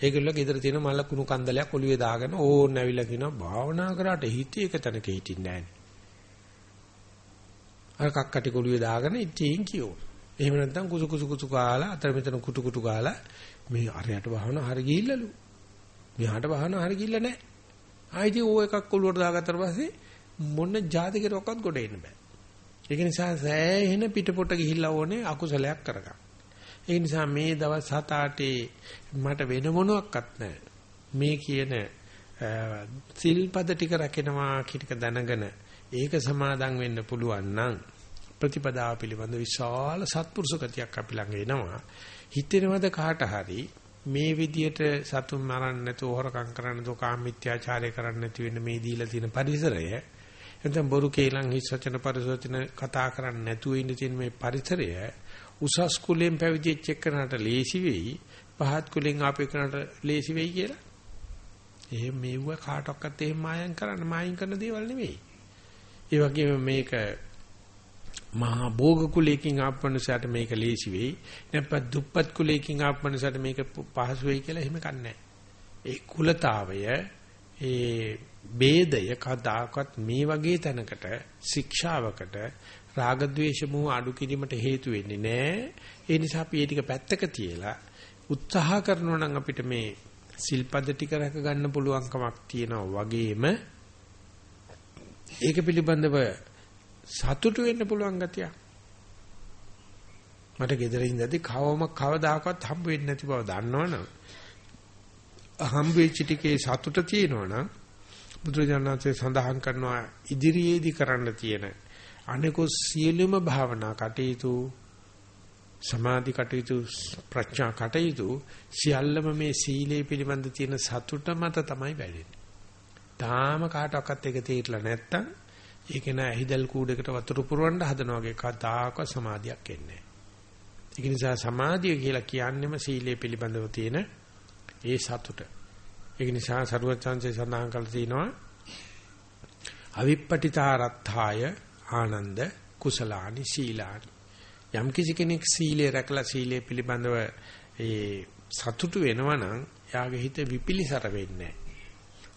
ඒගොල්ලෝ ගෙදර තියෙන මල කුණු කන්දලයක් ඔළුවේ දාගෙන ඕන් ඇවිල්ලා කියනවා භාවනා කරාට හිතේ එක තැනක හිටින්නේ නැහැ. අර කක්කටි කොළුවේ දාගෙන ඉතින් කියෝ. එහෙම නැත්නම් කුසු කුසු කුසු කාලා අතර මෙතන කුටු කුටු කාලා මේ අරයට භාවනා හරි ගිහිල්ලාලු. මෙහාට භාවනා හරි ගිහිල්ලා නැහැ. ආයිති ඕ එකක් ඔළුවට දාගත්තට පස්සේ මොන જાති කෙරුවක්වත් ගොඩ එන්න බෑ. ඒක නිසා සෑහෙන පිටපොට ගිහිල්ලා ඕනේ අකුසලයක් කරගන්න. ඒ නිසා මේ දවස් 7-8 මට වෙන මොනවත් නැහැ. මේ කියන සිල්පද ටික රැකෙනවා කිටික දැනගෙන ඒක සමාදන් වෙන්න පුළුවන් නම් ප්‍රතිපදාව පිළිබඳ විශාල සත්පුරුෂ ගතියක් අපි ළඟ එනවා. හිතෙනවද කාට හරි මේ විදියට සතුන් මරන්න නැතුව හොරකම් කරන්න නැතුව කාමීත්‍යාචාරය කරන්න නැති වෙන මේ දීලා තියෙන පරිසරය එතෙන් බොරු කේලම් හිස් වචන පරිසවචන කතා කරන්න නැතුව ඉන්න තියෙන මේ පරිසරය උසස් කුලෙන් පැවිදිච්ච එක්කනට ලේසි වෙයි පහත් කුලෙන් ආපු එක්කනට ලේසි වෙයි කියලා. එහෙම මෙව්ව කාටවත් එහෙම මායම් කරන්න මායින් කරන දේවල් නෙවෙයි. ඒ වගේම මේක මහා භෝග කුලයකින් ආපන්නසට මේක ලේසි වෙයි. නැත්නම් දුප්පත් කුලයකින් ආපන්නසට මේක පහසු වෙයි කියලා එහෙම කන්නේ ඒ කුලතාවය ඒ ભેදය කදාකත් මේ වගේ තැනකට ශික්ෂාවකට රාග ద్వේෂ මොහ අඩු කිරීමට හේතු වෙන්නේ නැහැ. ඒ නිසා අපි මේ ටික පැත්තක තියලා උත්සාහ කරනවා නම් අපිට මේ සිල්පද ටික රැක ගන්න පුළුවන්කමක් තියෙනවා වගේම ඒක පිළිබඳව සතුටු වෙන්න පුළුවන් ගතිය. මට ගෙදර ඉඳදී කවම කවදාකවත් හම්බ වෙන්නේ නැති බව දන්නවනම් හම්බ වෙච්ච ටිකේ සතුට තියෙනවනම් බුදුරජාණන්සේ සඳහන් කරනවා ඉදිරියේදී කරන්න තියෙන අනිකුත් සියලුම භාවනා කටයුතු සමාධි කටයුතු ප්‍රඥා කටයුතු සියල්ලම මේ සීලේ පිළිබඳ තියෙන සතුට මත තමයි වැඩෙන්නේ. තාම කාටවත් ඒක තේරිලා නැත්තම් ඒක නෑ ඇහිදල් කූඩේකට වතුර පුරවන්න හදනවා වගේ කතාවක සමාධියක් එන්නේ ඒක නිසා සමාධිය කියලා කියන්නේම සීලේ පිළිබඳව තියෙන ඒ සතුට. ඒක නිසා සරුවචාන්සේ සඳහන් කරලා තිනවා අවිප්පටිතාරත්ථාය ආනන්ද කුසලානි සීලානි යම් කිසි කෙනෙක් සීලය රැකලා සීලය පිළිබඳව ඒ සතුටු වෙනවා නම් යාගේ හිත විපිලිසර වෙන්නේ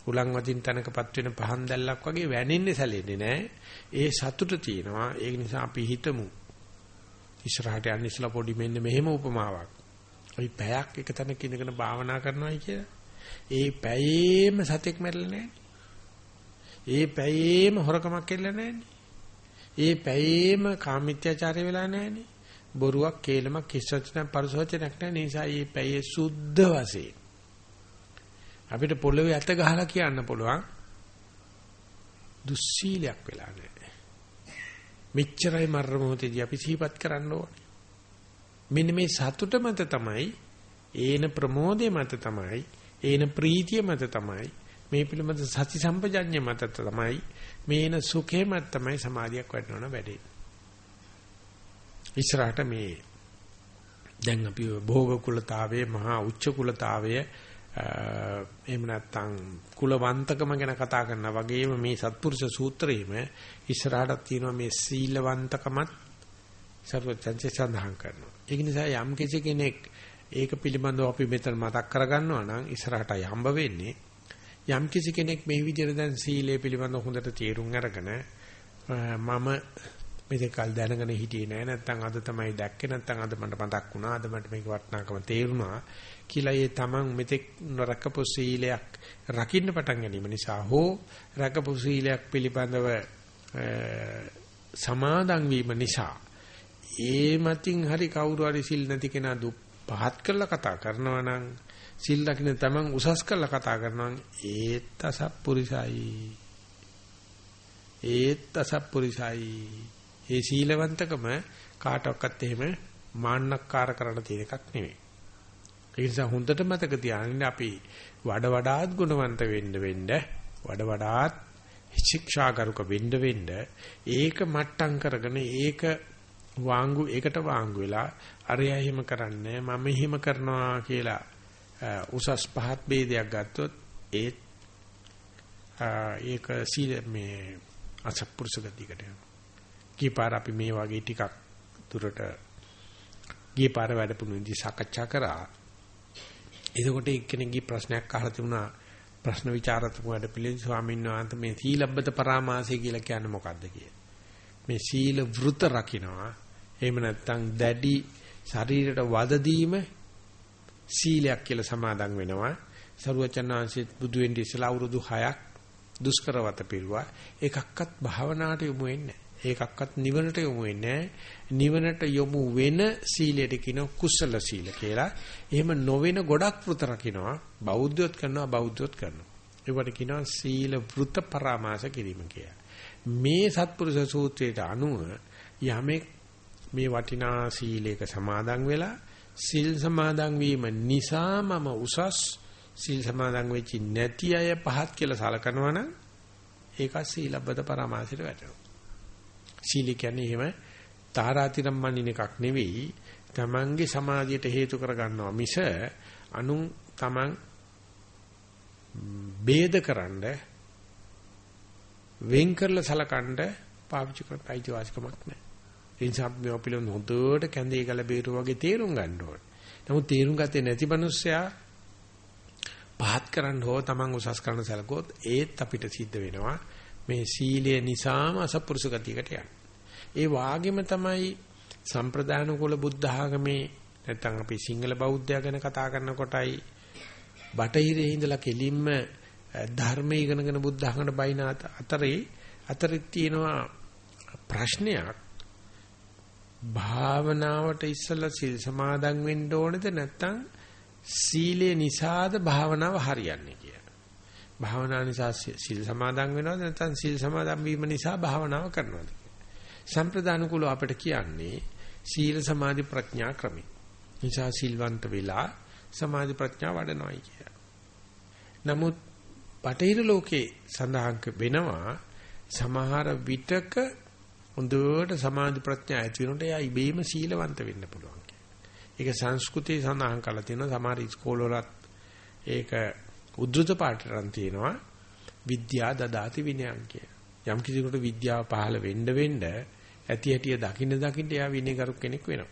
උලන් වදින් තනකපත් වෙන පහන් දැල්ලක් වගේ වැනෙන්නේ සැලෙන්නේ නැහැ. ඒ සතුට තියෙනවා. ඒ නිසා අපි හිතමු. ඉස්සරහට යන්න ඉස්සලා පොඩි මෙන්න මෙහෙම උපමාවක්. අපි පැයක් එක තැනක ඉඳගෙන භාවනා කරනවායි කියලා. ඒ පැයේම සතෙක් මැරෙලා නැහැ. ඒ පැයේම හොරකමක් කෙරෙලා නැහැ. ඒ පැයේම කාමිත්‍යාචාරය වෙලා නැහනේ. බොරුවක්, කේලමක්, කිස්සචන, පරිසවචනක් නැහැ. නිසා මේ පැයේ සුද්ධ වශයෙන් අපිට පොළවේ ඇත ගහලා කියන්න පුළුවන් දුස්සීලයක් වෙලා නැහැ. මෙච්චරයි මරණ මොහොතේදී අපි සිහිපත් කරන්න ඕනේ. මෙන්න මේ සතුට මත තමයි ඒන ප්‍රමෝදය මත තමයි ඒන ප්‍රීතිය මත තමයි මේ පිළිබඳ සති සම්පජඤ්ඤය මත තමයි මේන සුඛේ මත තමයි සමාධියක් වඩනවන වැඩේ. ඉස්සරහට මේ දැන් අපි භෝග කුලතාවයේ මහා උච්ච කුලතාවයේ එහෙම නැත්නම් කුලවන්තකම ගැන කතා කරනා වගේම මේ සත්පුරුෂ සූත්‍රයේම ඉස්සරහට තියෙනවා මේ සීලවන්තකමත් සර්වචන්සේ සඳහන් කරනවා. ඒක නිසා යම් කෙනෙක් ඒක පිළිබඳව අපි මෙතන මතක් කරගන්නවා නම් ඉස්සරහට යම්බ වෙන්නේ යම් කිසි කෙනෙක් මේ විදිහට දැන් සීලය පිළිබඳව හොඳට තේරුම් අරගෙන මම මෙතකල් දැනගෙන හිටියේ නෑ. නැත්තම් අද තමයි දැක්කේ. නැත්තම් අද මට මතක් වුණා. අද මට මේක වටිනාකම තේරුණා කියලා ඒ තමන් මෙතෙක් රකපු සීලයක් රකින්න පටන් ගැනීම නිසා හෝ රකපු සීලයක් පිළිබඳව සමාදන් වීම නිසා ඒ මතින් හරි කවුරු හරි සිල් නැති කෙනා දුක් පහත් කරලා කතා කරනවා නම් සිල් රකින්න තමන් උසස් කරලා කතා කරනවා නම් ඒත් අසප්පුරිසයි ඒත් අසප්පුරිසයි ඒ සීලවන්තකම කාටවත් එහෙම මාන්නක්කාර කරන්න තියෙන එකක් නෙමෙයි. ඒ නිසා හොඳට මතක තියාගන්න අපි වඩ වඩාත් ගුණවන්ත වෙන්න වෙන්න වඩ වඩාත් ශික්ෂාගරුක වෙන්න වෙන්න ඒක මට්ටම් කරගෙන ඒක වාංගු ඒකට වාංගු වෙලා අරයා එහෙම කරන්නේ මම එහෙම කරනවා කියලා උසස් පහත් ભેදයක් ගත්තොත් ඒත් ඒක සීල මේ අසත්පුරුෂ ගතියකට යනවා ගියපාර අපි මේ වගේ ටිකක් දුරට ගියපාර වැඩපුණුදී සාකච්ඡා කරා. එතකොට එක්කෙනෙක්ගේ ප්‍රශ්නයක් අහලා තිබුණා ප්‍රශ්න විචාරතුමු වැඩ පිළිවෙල ස්වාමීන් වහන්සේ මේ සීලබ්බත පරාමාසය කියලා කියන්නේ මොකද්ද කියලා. මේ සීල වෘත රකින්නවා. එහෙම නැත්නම් දැඩි ශරීරයට වද දීම සීලයක් කියලා සමාදන් වෙනවා. සරුවචනාංශිත් බුදු වෙන්නේ ඉස්සලා අවුරුදු 6ක් දුෂ්කරවත පිරුවා. එකක්වත් භාවනාවට යොමු වෙන්නේ ඒකක්වත් නිවනට යොමු වෙන්නේ නිවනට යොමු වෙන සීලයට කියන කුසල සීල කියලා. එහෙම නොවන ගොඩක් වෘත රකින්නවා. බෞද්ධයොත් කරනවා බෞද්ධයොත් කරනවා. ඒවට කියනවා සීල වෘත පරාමාස කිරීම කියලා. මේ සත්පුරුෂ සූත්‍රයට අනුව යමෙක් මේ වටිනා සීලයක සමාදන් වෙලා සිල් සමාදන් වීම නිසා මම උසස් සිල් සමාදන් වෙච්ච නැති අය පහත් කියලා සලකනවා නම් ඒක සීලබ්බත පරාමාසයට වැටෙනවා. සීල කියන්නේ එහෙම තාරාතිරම් මනින එකක් නෙවෙයි. තමන්ගේ සමාධියට හේතු කරගන්නවා මිස අනුන් තමන් ભેදකරනද වෙන් කරලා සලකනද පාවිච්චි කරන්න අයිතිවාසිකමක් නැහැ. ඒ නිසා අපි මේ පිළිබඳ හොඳට කැඳේ ගල බේරුව වගේ තේරුම් ගන්න ඕනේ. නමුත් තේරුම් ගත්තේ නැති මිනිස්සයා පහත් කරන්න හෝ තමන් උසස් කරන්න සැලකුවොත් ඒත් අපිට සිද්ධ වෙනවා. මේ සීලය නිසාම අසපුරුෂ ගතියකට යන්නේ. ඒ වාගෙම තමයි සම්ප්‍රදාන කුල බුද්ධ ආගමේ නැත්නම් අපි සිංහල බෞද්ධය ගැන කතා කරනකොටයි බටහිරේ ඉඳලා කෙලින්ම ධර්මයේ ඉගෙනගෙන බුද්ධ ආගමකට බයින අතරේ අතරේ තියෙනවා ප්‍රශ්නයක් භාවනාවට ඉස්සලා සිල් සමාදන් වෙන්න ඕනේද නැත්නම් සීලේ නිසාද භාවනාව හරියන්නේ භාවනා නිසා සිල් සමාදන් වෙනවද නැත්නම් සිල් සමාදන් වීම නිසා භාවනාව කරනවද සම්ප්‍රදාන කුල අපිට කියන්නේ සීල සමාධි ප්‍රඥා ක්‍රමයි. නිසා සිල්වන්ත වෙලා සමාධි ප්‍රඥා වඩනවායි කිය. නමුත් බටහිර ලෝකේ සඳහන් වෙනවා සමහර විටක හොඳට සමාධි ප්‍රඥා ඇති වෙනකොට එයා ඉබේම සීලවන්ත වෙන්න පුළුවන්. ඒක සංස්කෘතිය සඳහන් කරලා තියෙනවා සමහර ඉස්කෝලවලත් ඒක උද්දෘත පාඨයන් තියෙනවා විද්‍යා දදාති විනයං කිය. යම් කිසිකට විද්‍යාව පහළ වෙන්න වෙන්න ඇති හැටිය දකින්න දකින්න එයා විනයගරුක කෙනෙක් වෙනවා.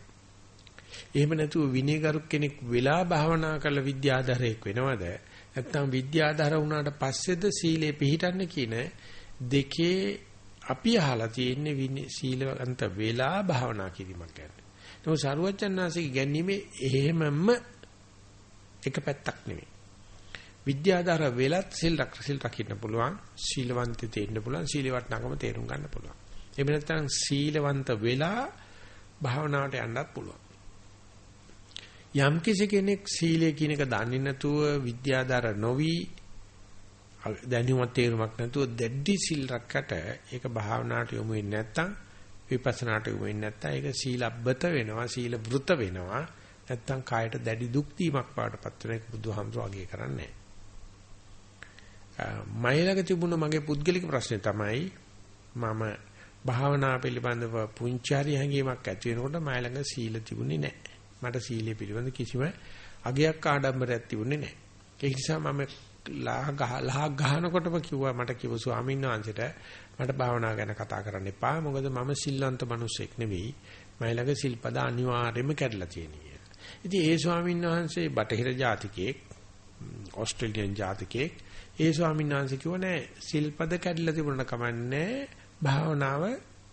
එහෙම නැතුව විනයගරුක කෙනෙක් වෙලා භාවනා කරලා විද්‍යාධරයක් වෙනවද? නැත්නම් විද්‍යාධර වුණාට පස්සේද සීලේ පිහිටන්නේ කියන දෙකේ අපි අහලා තියෙන්නේ විනය සීලවන්ත වෙලා භාවනා කිරීමක් ගැන. නමුත් සරුවචන්නාසික ගැනීමේ එහෙමම එක පැත්තක් නෙමෙයි. විද්‍යාධාර වෙලත් සිල් රැක සිල් රකින්න පුළුවන් සීලවන්ත තේන්න පුළුවන් සීල වටනකම තේරුම් ගන්න පුළුවන් එහෙම නැත්නම් සීලවන්ත වෙලා භාවනාවට යන්නත් පුළුවන් යම් කිසි කෙනෙක් සීලය කියන එක දන්නේ නැතුව විද්‍යාධාර නොවි දැනුමත් තේරුමක් නැතුව දෙඩි සිල් රැක්කට ඒක භාවනාවට යොමු වෙන්නේ නැත්තම් විපස්සනාට යොමු වෙන්නේ නැත්තම් ඒක සීලබ්බත වෙනවා සීල වෘත වෙනවා නැත්තම් කායට දැඩි දුක් දීමක් පාටපත් වෙන එක බුදුහාමුදුරුවෝ අගය කරන්නේ මයිලක තිබුණ මගේ පුද්ගලික ප්‍රශ්නේ තමයි මම භාවනා පිළිබඳව පුංචාරි හැඟීමක් ඇති වෙනකොට මයිලඟ සීල තිබුණේ නැහැ. මට සීලය පිළිබඳ කිසිම අගයක් ආඩම්බරයක් තිබුණේ නැහැ. ඒ නිසා මම ලාහ ගහ ලහ ගහනකොටම කිව්වා මට කිව්ව ස්වාමීන් වහන්සේට මට භාවනා ගැන කතා කරන්න එපා. මොකද මම සිල්වන්ත මිනිසෙක් නෙවෙයි. මයිලඟ සිල්පද අනිවාර්යයෙන්ම කැඩලා තියෙනවා. ඉතින් ඒ ස්වාමීන් වහන්සේ බටහිර ජාතිකයෙක් ඕස්ට්‍රේලියානු ජාතිකයෙක් ඒ ස්වාමීන් වහන්සේ කිව්වා නෑ සිල්පද කැඩලා තිබුණා කමන්නේ භාවනාව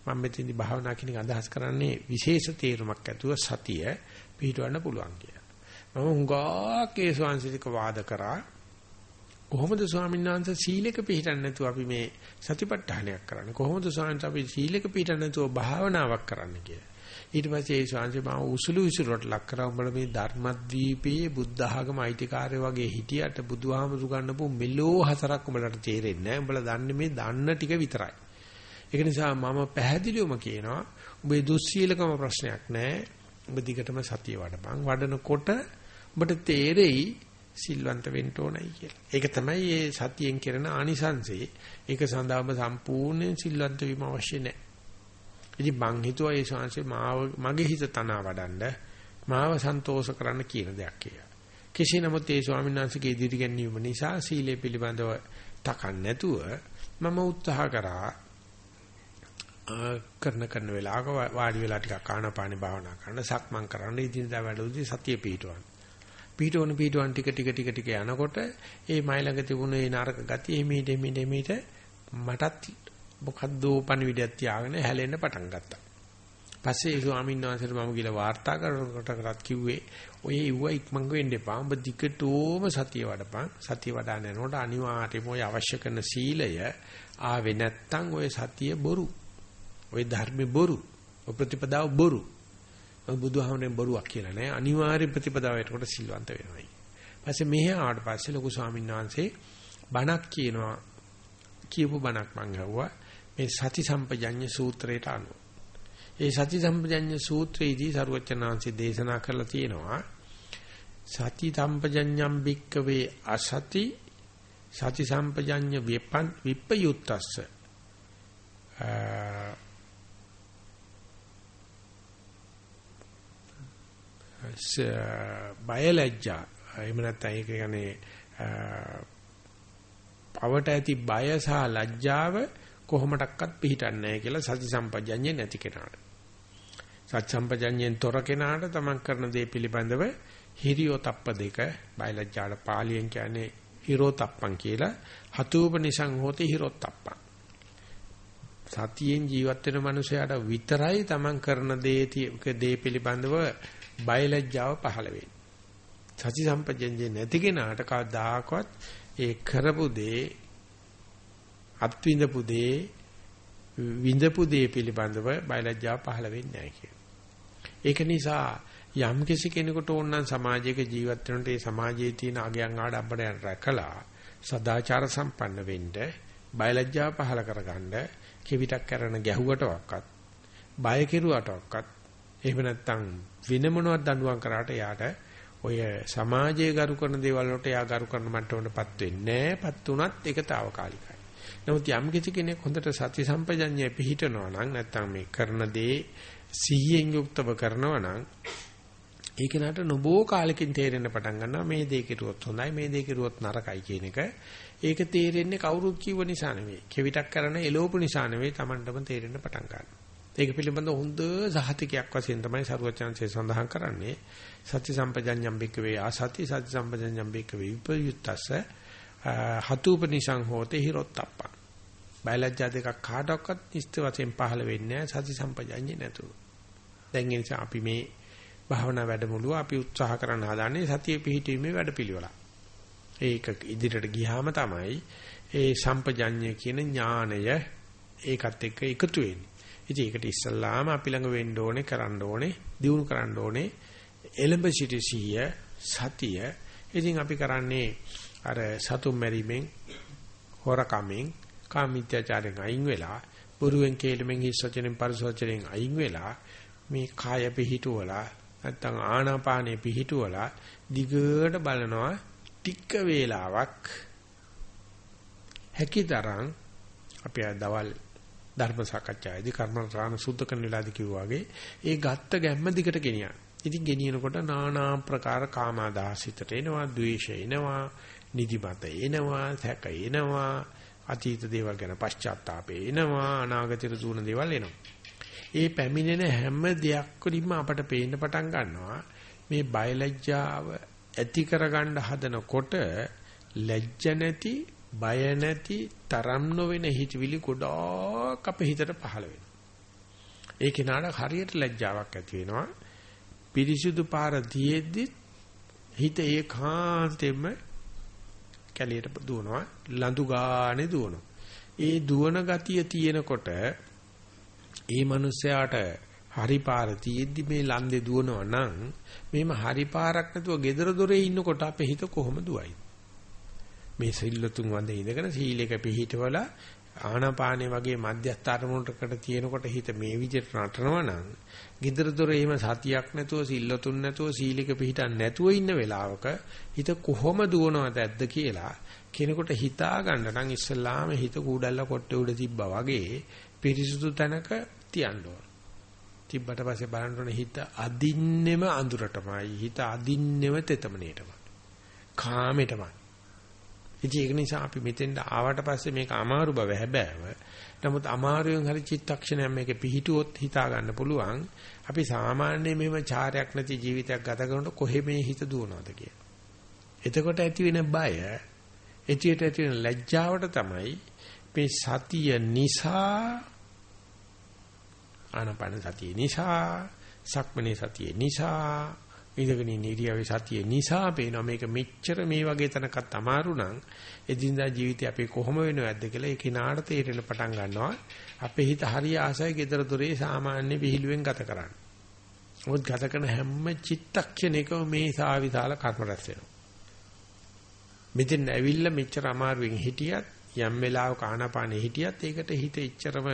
මම මෙතනදි භාවනා කියන එක අදහස් කරන්නේ විශේෂ තේරුමක් ඇතුව සතිය පිටවන්න පුළුවන් කියලා. මම හුඟක් ඒ ස්වාමීන්සික වාද කරා කොහොමද ස්වාමීන් වහන්සේ සීලෙක පිළිටන්නේ නැතුව අපි මේ සතිපට්ඨානයක් කරන්නේ කොහොමද ස්වාමීන් අපි සීලෙක පිළිටන්නේ නැතුව භාවනාවක් කරන්නේ කියලා. ඊට පස්සේ ඒ ස්වාමීන් මා උසුළු විසුරුවට ලක් කරා උඹලා මේ ධර්මද්වීපයේ බුද්ධ ආගම අයිතිකාරය වගේ හිටියට බුදුහාමුදුරු ගන්නපු මෙලෝ හතරක් උඹලට තේරෙන්නේ නැහැ. උඹලා දන්නේ මේ දන්න ටික විතරයි. ඒක නිසා මම පැහැදිලිවම කියනවා උඹේ දුස්සීලකම ප්‍රශ්නයක් නැහැ. ඔබ දිගටම සතිය වඩපන්. වඩනකොට ඔබට තේරෙයි සිල්වන්ත වෙන්න ඕනයි කියලා. ඒක තමයි මේ සතියෙන් කරන ආනිසංසය. ඒක සඳහාම සම්පූර්ණ සිල්වන්ත වීම අවශ්‍ය නැහැ. ඉතින් මං හිතුවා ඒ ශාංශේ මාව මගේ හිත තනවා වඩන්න මාව සන්තෝෂ කරන්න කියන දෙයක් කියලා. කෙසේ නමුත් ඒ ස්වාමීන් වහන්සේගේ ඉදිරි ගැනීම නිසා සීලය පිළිබඳව තකන්න නැතුව මම උත්සාහ කරා කරන කරන වෙලාවක වාඩි වෙලා ටිකක් ආනාපානේ භාවනා කරන්න සක්මන් කරන්න ඉදින්දා වැඩවලදී සතිය පිහිටවන්න. පිහිටවන පිහිටවන ටික ටික ටික ටික යනකොට ඒ මයිලඟ තිබුණ ඒ නරක ගතිය එමෙිට එමෙිට එමෙිට මටත් මොකද්ද පණිවිඩයක් තියාගෙන හැලෙන්න පටන් ගත්තා. පස්සේ ඒ ස්වාමීන් වහන්සේට මම ගිහලා වාර්තා කරනකොට කරත් කිව්වේ ඔය ඉව්ව ඉක්මන් වෙන්න එපා. ඔබ දිගටම සතිය වඩපන්. සතිය වඩාන යනකොට අනිවාර්යයෙන්ම ඔය අවශ්‍ය කරන සීලය ආවේ නැත්තම් ඔය සතිය බොරු. ඔය ධර්මේ බොරු. ඔය ප්‍රතිපදාව බොරු. බුදුහාමරෙන් බොරුවක් කියලා නෑ. අනිවාර්ය ප්‍රතිපදාව එතකොට සිල්වන්ත වෙනවායි. පස්සේ මෙහි ආවට පස්සේ ලොකු ස්වාමීන් වහන්සේ බණක් කියනවා. කියපු බණක් මං අහුවා. මේ සති සම්පජඤ්ඤ සූත්‍රයට අනුව. ඒ සති සම්පජඤ්ඤ සූත්‍රයේදී සරුවචනාංශي දේශනා කරලා තියෙනවා සති සම්පජඤ්ඤම් භික්කවේ අසති සති සම්පජඤ්ඤ විපන් විප්පයුත්තස්ස බයලජ්ජා එහෙම නැත්නම් ඒක කියන්නේ පවට ඇති බය සහ ලැජ්ජාව කොහොමඩක්වත් පිළිටන්නේ නැහැ කියලා සති සම්පජඤ්ඤේ නැති කෙනාට. සති සම්පජඤ්ඤෙන් තොර කෙනාට තමන් කරන දේ පිළිබඳව හිරියෝතප්ප දෙක බයලජ්ජාට පාලියෙන් කියන්නේ හිරෝතප්පන් කියලා හතුූපනිසං හෝති හිරෝතප්පන්. සතියෙන් ජීවත් වෙන මනුස්සයාට විතරයි තමන් කරන දේ දේ පිළිබඳව බයලජ්ජාව පහළ වෙන්නේ. සති සම්පජඤ්ඤේ නැති කෙනාට කවදාකවත් ඒ කරපු දේ අත්විඳපු දේ විඳපු දේ පිළිබඳව බයලජ්ජාව පහළ වෙන්නේ නැහැ කියන. ඒක නිසා යම් කිසි කෙනෙකුට ඕනනම් සමාජයක ජීවත් වෙනකොට ඒ සමාජයේ තියෙන අගයන් ආඩම්බරයන් රැකලා සදාචාර සම්පන්න වෙන්න බයලජ්ජාව පහළ කරගන්න කෙවිතක් කරන ගැහුවටවත් බය කෙරුවටවත් එහෙම නැත්නම් වෙන මොනවත් දඬුවම් කරාට යාට ඔය සමාජයේ ගරු කරන දේවල් වලට යා ගරු කරන මට්ටමකටපත් වෙන්නේ නැහැ. පත් උනත් ඒක తాවකාලිකයි. නමුත් යම් කිසි කෙනෙක් හොඳට සති සම්පජඤ්ඤය පිහිටනවා නම් නැත්නම් මේ කරන දේ සිහියෙන් යුක්තව කරනවා නම් ඒක නට නොබෝ කාලෙකින් තේරෙන්න පටන් ගන්නවා මේ දේ කෙරුවොත් හොඳයි මේ දේ කෙරුවොත් නරකයි කියන එක. ඒක තේරෙන්නේ කවුරුත් කිව්ව නිසා නෙවෙයි. කෙවිතක් කරන එලෝපු නිසා නෙවෙයි Tamanටම තේරෙන්න පටන් ගන්නවා. ඒක පිළිබඳ හොඳ සහතිකයක් වශයෙන් තමයි සරුවචාන්සේ සඳහන් කරන්නේ. සති සම්පජඤ්ඤම් බික්කවේ ආසති සති සම්පජඤ්ඤම් බික්කවේ විපයුත්තස්ස හතුපනිසං හෝතේ හිරොත්තප්පං බයලජ්ජා දෙකක් කාටවත් නිස්ත වශයෙන් පහළ වෙන්නේ නැහැ සති සම්පජඤ්ඤේ නැතුව. දැන් ඒ නිසා අපි මේ භාවනා වැඩමුළුව අපි උත්සාහ කරන හදාන්නේ සතිය පිහිටීමේ වැඩපිළිවෙල. ඒක ඉදිරියට ගියාම තමයි ඒ සම්පජඤ්ඤය කියන ඥාණය ඒකත් එක්ක එකතු වෙන්නේ. ඉතින් ඒකට ඉස්සල්ලාම අපි ළඟ වෙන්න ඕනේ කරන්න ඕනේ දිනු කරන්න ඕනේ එළඹ සිටි සිහිය සතිය. ඉතින් අපි කරන්නේ අර සතුම් මැරීමෙන් හොරකමෙන් කාමීත්‍යචාරයෙන් අයින් වෙලා බුරුවෙන් කේලමෙන් හිස් වචනෙන් පරිස වචනෙන් අයින් වෙලා මේ කාය පිහිටුවලා නැත්තම් ආනාපානෙ පිහිටුවලා දිගට බලනවා ටික වේලාවක්. හැකිතරම් අපි දවල් ධර්ම සාකච්ඡාවේදී කර්මරාණ සුද්ධ කරන වෙලාවදී කිව්වා වගේ ඒ ගත්ත ගැම්ම දිගට ගෙනියන්න. ඉතින් ගෙනියනකොට নানা ප්‍රකාර කාමාදාසිතට එනවා, ද්වේෂ එනවා, නිදිමත එනවා, සැක එනවා, අතීත දේවල් ගැන පශ්චාත්තාපේ එනවා, අනාගතයට දුවන දේවල් එනවා. ඒ පැමිණෙන හැම දෙයක් වලින්ම අපට පේන්න පටන් ගන්නවා මේ බයලජ්ජාව ඇති කරගන්න හදනකොට ලැජ්ජ නැති බය නැති තරම් නොවන හිතවිලි ගොඩක් අපේ හිතට පහළ වෙනවා. ඒ කෙනාට හරියට ලැජ්ජාවක් ඇති වෙනවා. පිරිසුදු පාර දියෙද්දි හිත ඒකාන්තෙම කැලියට දුවනවා. ලඳු ගානේ දුවනවා. ඒ දුවන ගතිය තියෙනකොට ඒ මනුස්සයාට හරි පාර තියෙද්දි මේ ලන්දේ දුවනවා නම් මේම හරි පාරක් නැතුව gedara dore ඉන්නකොට අපේ හිත කොහොම දුවයි මේ සිල්ලතුන් වන්ද ඉඳගෙන සීලයක පිළිහිටවලා ආනාපානේ වගේ මධ්‍යස්ථ අරමුණකට තියෙනකොට හිත මේ විදිහට නටනවා නම් gedara dore එහෙම සතියක් නැතුව සිල්ලතුන් නැතුව සීලයක පිළිහිටන් නැතුව ඉන්න වෙලාවක හිත කොහොම දුවනවද ඇද්ද කියලා කෙනෙකුට හිතා ගන්න නම් ඉස්සල්ලාම හිත කූඩල්ල කොට්ටේ උඩ තිබ්බා වගේ පිරිසුදු තැනක තියන්න ඕන. තිබ්බට පස්සේ බලන්න ඕනේ හිත අදින්නෙම අඳුරටමයි හිත අදින්නෙම තෙතමනේටමයි. කාමෙටමයි. ඉතින් ඒක නිසා අපි මෙතෙන්ට ආවට පස්සේ මේක අමාරු බව හැබෑව. නමුත් අමාරුවෙන් හරි චිත්තක්ෂණයක් මේක පිහිටුවොත් හිතා ගන්න පුළුවන්. අපි සාමාන්‍ය මෙහෙම චාරයක් නැති ජීවිතයක් ගත කරනකොට කොහෙ මේ හිත දුවනවද කියලා. එතකොට ඇති වෙන බය, එතියට ඇති වෙන ලැජ්ජාවට තමයි මේ සතිය නිසා ආනපන සතිය නිසා සක්මනේ සතිය නිසා ඉඳගෙන ඉන්න ඉරියව්වේ සතිය නිසා පේනවා මේක මෙච්චර මේ වගේ තැනකත් අමාරු නම් එදිනදා ජීවිතේ අපේ කොහොම වෙනවද කියලා ඒ කිනාට තේරෙන්න පටන් ගන්නවා අපේ හිත හරිය ආසයි gedara dore සාමාන්‍ය විහිළුවෙන් ගත කරන්න. මොකද ගත කරන හැම චිත්තක්ෂණයකම මේ සාවිතාල කර්ම රැස් වෙනවා. මෙතෙන් ඇවිල්ලා මෙච්චර අමාරුවෙන් හිටියත් යම් වෙලාවක ආනාපානෙ හිටියත් ඒකට හිත එච්චරම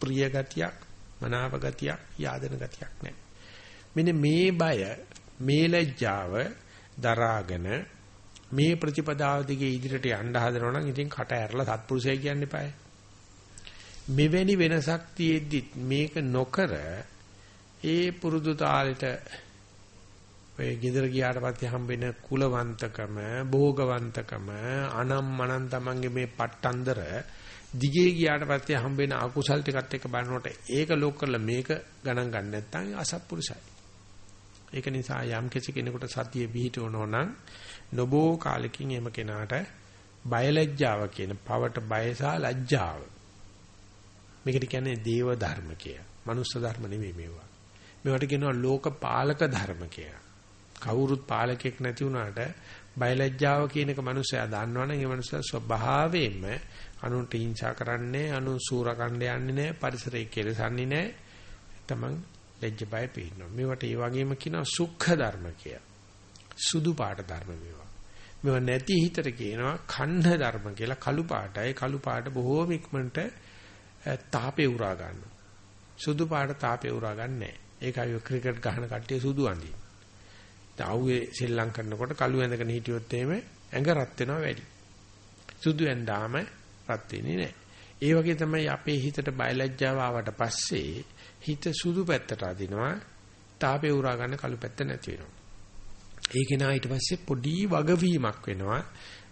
ප්‍රිය ගතියක් මනාප ගතියක් yaadena ගතියක් නැහැ. මෙන්න මේ බය මේ ලැජ්ජාව දරාගෙන මේ ප්‍රතිපදාව දිගේ ඉදිරියට යන්න හදනවා නම් ඉතින් කට ඇරලා සත්පුරුෂය කියන්න එපායි. මෙවැනි වෙනසක් තියෙද්දි මේක නොකර ඒ පුරුදු තාලෙට ඔය ගෙදර ගියාට පස්සේ හම්බෙන කුලවන්තකම, භෝගවන්තකම, අනම් මනන් තමන්ගේ මේ පට්ටන්දර දිගේ ගියාට පස්සේ හම්බෙන අකුසල් ටිකත් එක්ක බලනකොට ඒක ලෝක කරලා මේක ගණන් ගන්න නැත්නම් අසත්පුරුසයි. ඒක නිසා යම් කෙනෙකුට සතිය පිහිටවනෝ නම් නොබෝ කාලෙකින් එම කෙනාට බයලජ්ජාව කියන පවට බය සහ ලැජ්ජාව. මේකට කියන්නේ දේව ධර්ම කිය. මනුස්ස ධර්ම නෙවෙයි මේවා. මේවට කියනවා ලෝක පාලක ධර්ම කිය. කවුරුත් පාලකෙක් නැති වුණාට බයලජ්ජාව කියන එක මනුස්සයා දන්නවනම් ඒ මනුස්සයා ස්වභාවයෙන්ම අනුන්ට හිංසා කරන්නේ අනු සූර කණ්ඩ යන්නේ නැහැ පරිසරය කෙලසන්නේ නැහැ තමන් ලැජ්ජ බය පේනවා මේවට ඒ වගේම කියනවා සුඛ ධර්ම කිය සුදු පාට ධර්ම මේවා. මේවා නැති හිතට කියනවා කණ්ඩ ධර්ම කියලා. කළු පාටයි. කළු පාට බොහෝම ඉක්මනට තාපේ උරා ගන්නවා. සුදු පාට තාපේ උරා ගන්නෑ. ඒකයි ක්‍රිකට් ගහන කට්ටිය සුදු අඳින තාව්වේ සෙල්ලම් කරනකොට කළු ඇඳගෙන හිටියොත් එහෙම ඇඟ රත් වෙනවා වැඩි. සුදු ඇඳාම රත් වෙන්නේ නැහැ. ඒ වගේ තමයි අපේ හිතට බයලජ්ජාව ආවට පස්සේ හිත සුදු පැත්තට අදිනවා. තාපේ උරා ගන්න කළු පැත්ත නැති වෙනවා. ඒක නා ඊට පස්සේ පොඩි වගවීමක් වෙනවා.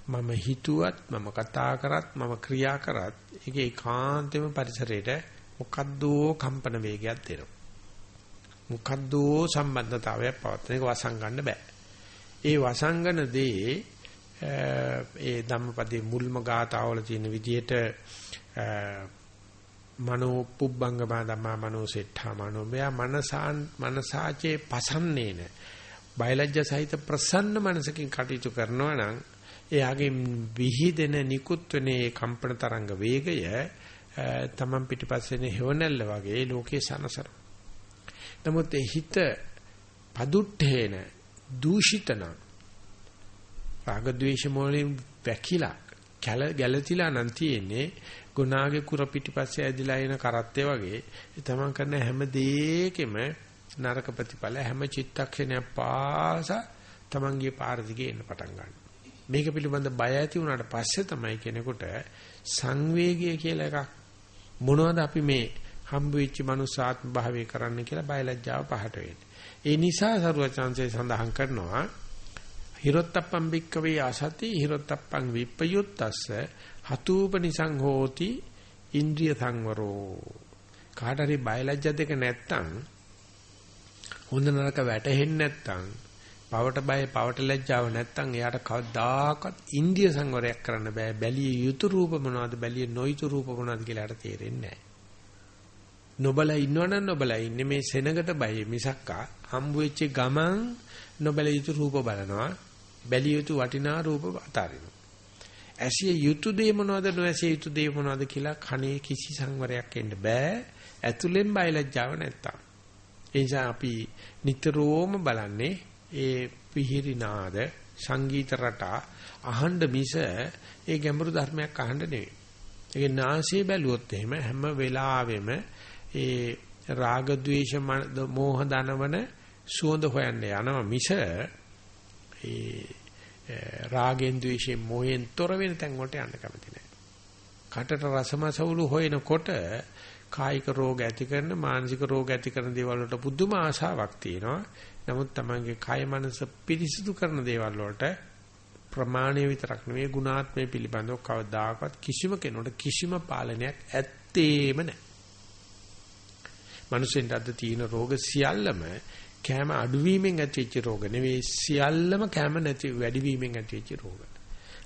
මම හිතුවත් මම කතා කරත් මම ක්‍රියා කරත් ඒක ඒකාන්තෙම පරිසරයට මොකද්දෝ කම්පන වේගයක් දෙනවා. මොකද්දෝ සම්බන්ධතාවයක් පවත්වන එක වසංගන්න බෑ. ඒ වසංගන දේ ඒ ධම්මපදයේ මුල්ම ගාතාවල තියෙන විදිහට මනෝ පුබ්බංගමා ධම්මා මනෝ සෙට්ඨා මනෝ මෙයා මනසාන් මනසාචේ පසන්නේන බයලජ්‍ය සහිත ප්‍රසන්න මනසකින් කටයුතු කරනවා නම් එයාගේ විහිදෙන නිකුත් වෙනේ කම්පන තරංග වේගය තමන් පිටිපස්සේන හේවණල්ල වගේ ලෝකේ සනසර. නමුත් හිත පදුට්ඨේන දූෂිතන රාග ద్వේෂ මොලෙන් වැකිලා කැල ගැලතිලා නම් තියෙන්නේ ගුණාගේ කුර පිටිපස්සේ ඇදිලා එන කරත්තේ වගේ තමන් කරන හැම දෙයකම නරක ප්‍රතිඵල හැම චිත්තක්ෂණයක් පාසා තමන්ගේ පාර දිගේ එන්න පටන් ගන්නවා. මේක පිළිබඳ බය ඇති වුණාට පස්සේ තමයි කෙනෙකුට සංවේගය කියලා එකක් මොනවද අපි මේ හම්බ වෙච්ච මනුස්සාත්ම භාවය කරන්න කියලා බයලජ්ජාව පහට වෙන්නේ. ඒ නිසා සරුවචාන්සේ සඳහන් කරනවා හිරොත්තප්පම් බික්කවේ ආසති හිරොත්තප්පං විප්පයුත්තස්ස හතූපනිසං හෝති ඉන්ද්‍රිය සංවරෝ. කාට හරි බයලජ්ජ දෙක නැත්තම් හොඳ නරක වැටහෙන්නේ නැත්තම් පවට බය පවට ලැජ්ජාව නැත්තම් එයාට කවදාකවත් ඉන්ද්‍රිය සංවරයක් කරන්න බෑ. බැලිය යුතු රූප මොනවද? බැලිය නොයුතු රූප මොනවද කියලා යාට තේරෙන්නේ නැහැ නොබල ඉන්නවනම් නොබල ඉන්නේ. මේ සෙනගට බය මිසක්කා. හම්බ වෙච්ච ගමන් නොබල යුතු රූප බලනවා. බැලිය යුතු වටිනා රූප අතාරිනවා. ඇසිය යුතු දේ මොනවද නොඇසිය යුතු දේ මොනවද කියලා කනේ කිසි සංවරයක් එන්න බෑ ඇතුලෙන් බයලජ්ජාව නැත්තම් ඒ නිසා අපි නිතරම බලන්නේ ඒ පිහිරි නාද සංගීත රටා අහන්න මිස ඒ ගැඹුරු ධර්මයක් අහන්න නෙවෙයි. ඒක නාසයේ බැලුවොත් එහෙම හැම වෙලාවෙම ඒ රාග ద్వේෂ මෝහ දනවන සුවඳ හොයන්න යනවා මිස ඒ රාගෙන් ద్వේෂයෙන් මොහෙන් තොර වෙන තැන් වලට යන්න කැමති නැහැ. කටට රසමසවුලු හොයනකොට කායික රෝග ඇති කරන මානසික රෝග ඇති කරන දේවල් වලට පුදුම ආශාවක් තියෙනවා. නමුත් තමන්ගේ කය මනස පිරිසිදු කරන දේවල් වලට ප්‍රමාණය විතරක් නෙවෙයි ගුණාත්මය පිළිබඳව කවදාකවත් කිසිම කෙනෙකුට කිසිම පාලනයක් ඇත්තේම නැහැ. මිනිසෙන්ට අද තියෙන රෝග සියල්ලම කැම අඩුවීමෙන් ඇතිවෙච්ච රෝග නෙවෙයි සියල්ලම කැම නැති වැඩිවීමෙන් ඇතිවෙච්ච රෝග.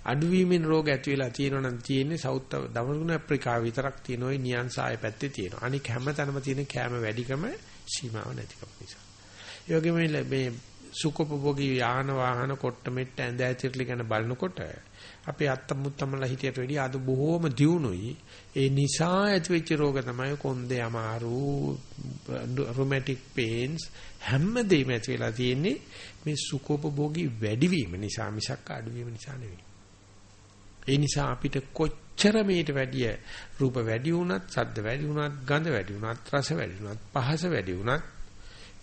අඩුවීමෙන් රෝග ඇති වෙලා තියෙනවා නම් තියෙන්නේ සවුත් දකුණු අප්‍රිකාව විතරක් තියෙන ওই නියන්සාය පැත්තේ තියෙනවා. අනික හැමතැනම තියෙන කැම වැඩිකම සීමාව නැතිකම නිසා. ඒ වගේම මේ සුකොපභෝගී යාන වාහන කොට්ට මෙට්ට ඇඳ ඇතිරලි ගැන බලනකොට අපේ අත්තමුත්තමලා හිටියට වැඩිය අද බොහෝම දියුණුයි. ඒ නිසා ඇතිවෙච්ච රෝග තමයි කොන්දේ අමාරු, රුමැටික් පේන්ස් හැම දෙයක්ම ඇති වෙලා තියෙන්නේ මේ සුකොපභෝගී වැඩිවීම නිසා මිසක් අඩුවීම නිසා නෙවෙයි. ඒ නිසා අපිට කොච්චර මේට වැඩිය රූප වැඩි වුණත්, ශබ්ද වැඩි වුණත්, ගඳ වැඩි වුණත්, රස වැඩි වුණත්, පහස වැඩි වුණත්,